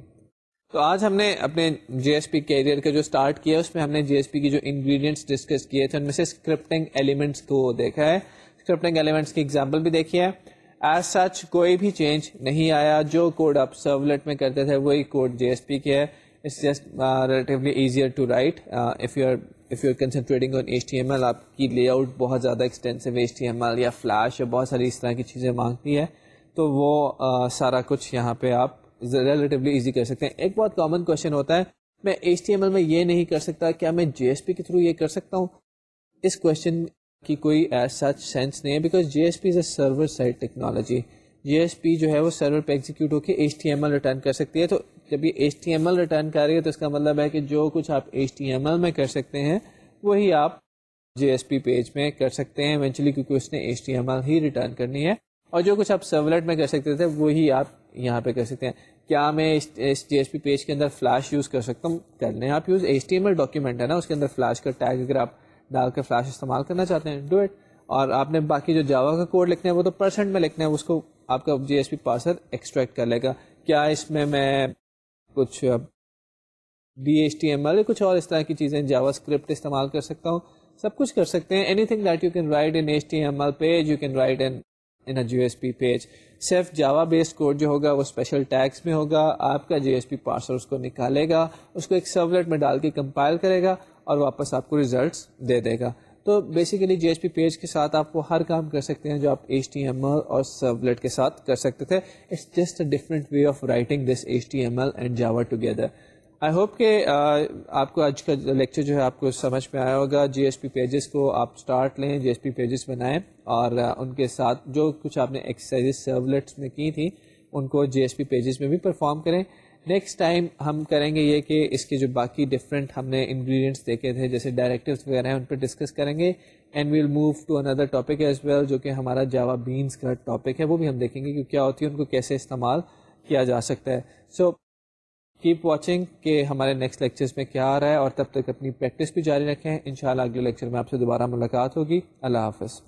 تو آج ہم نے اپنے J S پی career کا جو start کیا، اس میں ہم نے جی ایس پی کی جو انگریڈینٹس ڈسکس کیے تھے، ان میں سے اسکرپٹنگ ایلیمنٹس کو دیکھا ہے۔ اسکرپٹنگ ایلیمنٹس کی ایگزامپل بھی دیکھی ہے۔ ایز سچ کوئی بھی چینج نہیں آیا. جو کوڈ آپ سرولیٹ میں کرتے تھے وہی کوڈ جی ایس پی کے ہے. It's just relatively easier to write if you are if you are concentrating on H T M L آپ کی لے آؤٹ بہت زیادہ extensive H T M L یا فلیش یا بہت ساری اس طرح کی چیزیں مانگتی ہے. تو وہ uh, سارا کچھ یہاں پہ آپ ریلیٹیولی ایزی کر سکتے ہیں. ایک بہت کامن کوشچن ہوتا ہے. میں ایچ ٹی ایم ایل میں یہ نہیں کر سکتا. کیا میں جی ایس پی کے تھرو یہ کر سکتا ہوں؟ اس کوشچن کی کوئی ایز سچ سینس نہیں ہے because J S P is a server side technology J S P جو ہے وہ سرور پہ ایگزیکیوٹ ہو کے H T M L return کر سکتی ہے. تو جب یہ H T M L return کر رہی ہے تو اس کا مطلب ہے کہ جو کچھ آپ ایچ ٹی ایم ایل میں کر سکتے ہیں، وہی آپ جی ایس پی پیج میں کر سکتے ہیں ایونچولی کیونکہ اس نے ایچ ٹی ایم ایل ہی ریٹرن کرنی ہے۔ اور جو کچھ آپ سرولیٹ میں کر سکتے تھے، وہی آپ یہاں پہ کر سکتے ہیں۔ کیا میں اس جی ایس پی پیج کے اندر فلیش یوز کر سکتا ہوں؟ کر لیں آپ use H T M L document ہے نا، اس کے اندر فلیش کا ٹیگ اگر آپ ڈال کر فلیش استعمال کرنا چاہتے ہیں. ڈو اٹ اور آپ نے باقی جو جاوا کا کوڈ لکھنا ہے وہ تو پرسنٹ میں لکھنا ہے، اس کو آپ کا J S P parser extract کر لے گا. کیا اس میں میں کچھ D H T M L کچھ اور اس طرح کی چیزیں جاوا اسکرپٹ استعمال کر سکتا ہوں؟ سب کچھ کر سکتے ہیں. Anything that you can write in H T M L page you can write in in J S P page صرف جاوا بیسڈ کوڈ جو ہوگا وہ اسپیشل ٹیکس میں ہوگا. آپ کا جی ایس پی پارسل اس کو نکالے گا، اس کو ایک سرولیٹ میں ڈال کے کمپائل کرے گا. اور واپس آپ کو ریزلٹس دے دے گا۔ تو basically J S P page کے ساتھ آپ وہ ہر کام کر سکتے ہیں جو آپ ایچ ٹی ایم ایل اور سرولیٹ کے ساتھ کر سکتے تھے۔ It's just a different way of writing this H T M L and Java together I hope کہ آپ کو آج کا لیکچر جو ہے آپ کو سمجھ میں آیا ہوگا۔ جی ایس پی پیجز کو آپ اسٹارٹ لیں جی ایس پی پیجز بنائیں اور ان کے ساتھ جو کچھ آپ نے ایکسرسائز سرولیٹس میں کی تھی، ان کو جی ایس پی پیجز میں بھی پرفارم کریں۔ نیکسٹ ٹائم ہم کریں گے یہ کہ اس کے جو باقی ڈفرینٹ ہم نے انگریڈینٹس دیکھے تھے، جیسے ڈائریکٹیوس وغیرہ ہیں، ان پہ ڈسکس کریں گے. And we'll move to another topic as well جو کہ ہمارا جاوا بینس کا ٹاپک ہے، وہ بھی ہم دیکھیں گے کہ کیا ہوتی ہے، ان کو کیسے استعمال کیا جا سکتا ہے. سو کیپ واچنگ کہ ہمارے نیکسٹ لیکچرز میں کیا آ رہا ہے اور تب تک اپنی پریکٹس بھی جاری رکھیں. ان شاء اللہ اگلے لیکچر میں آپ سے دوبارہ ملاقات ہوگی. اللہ حافظ.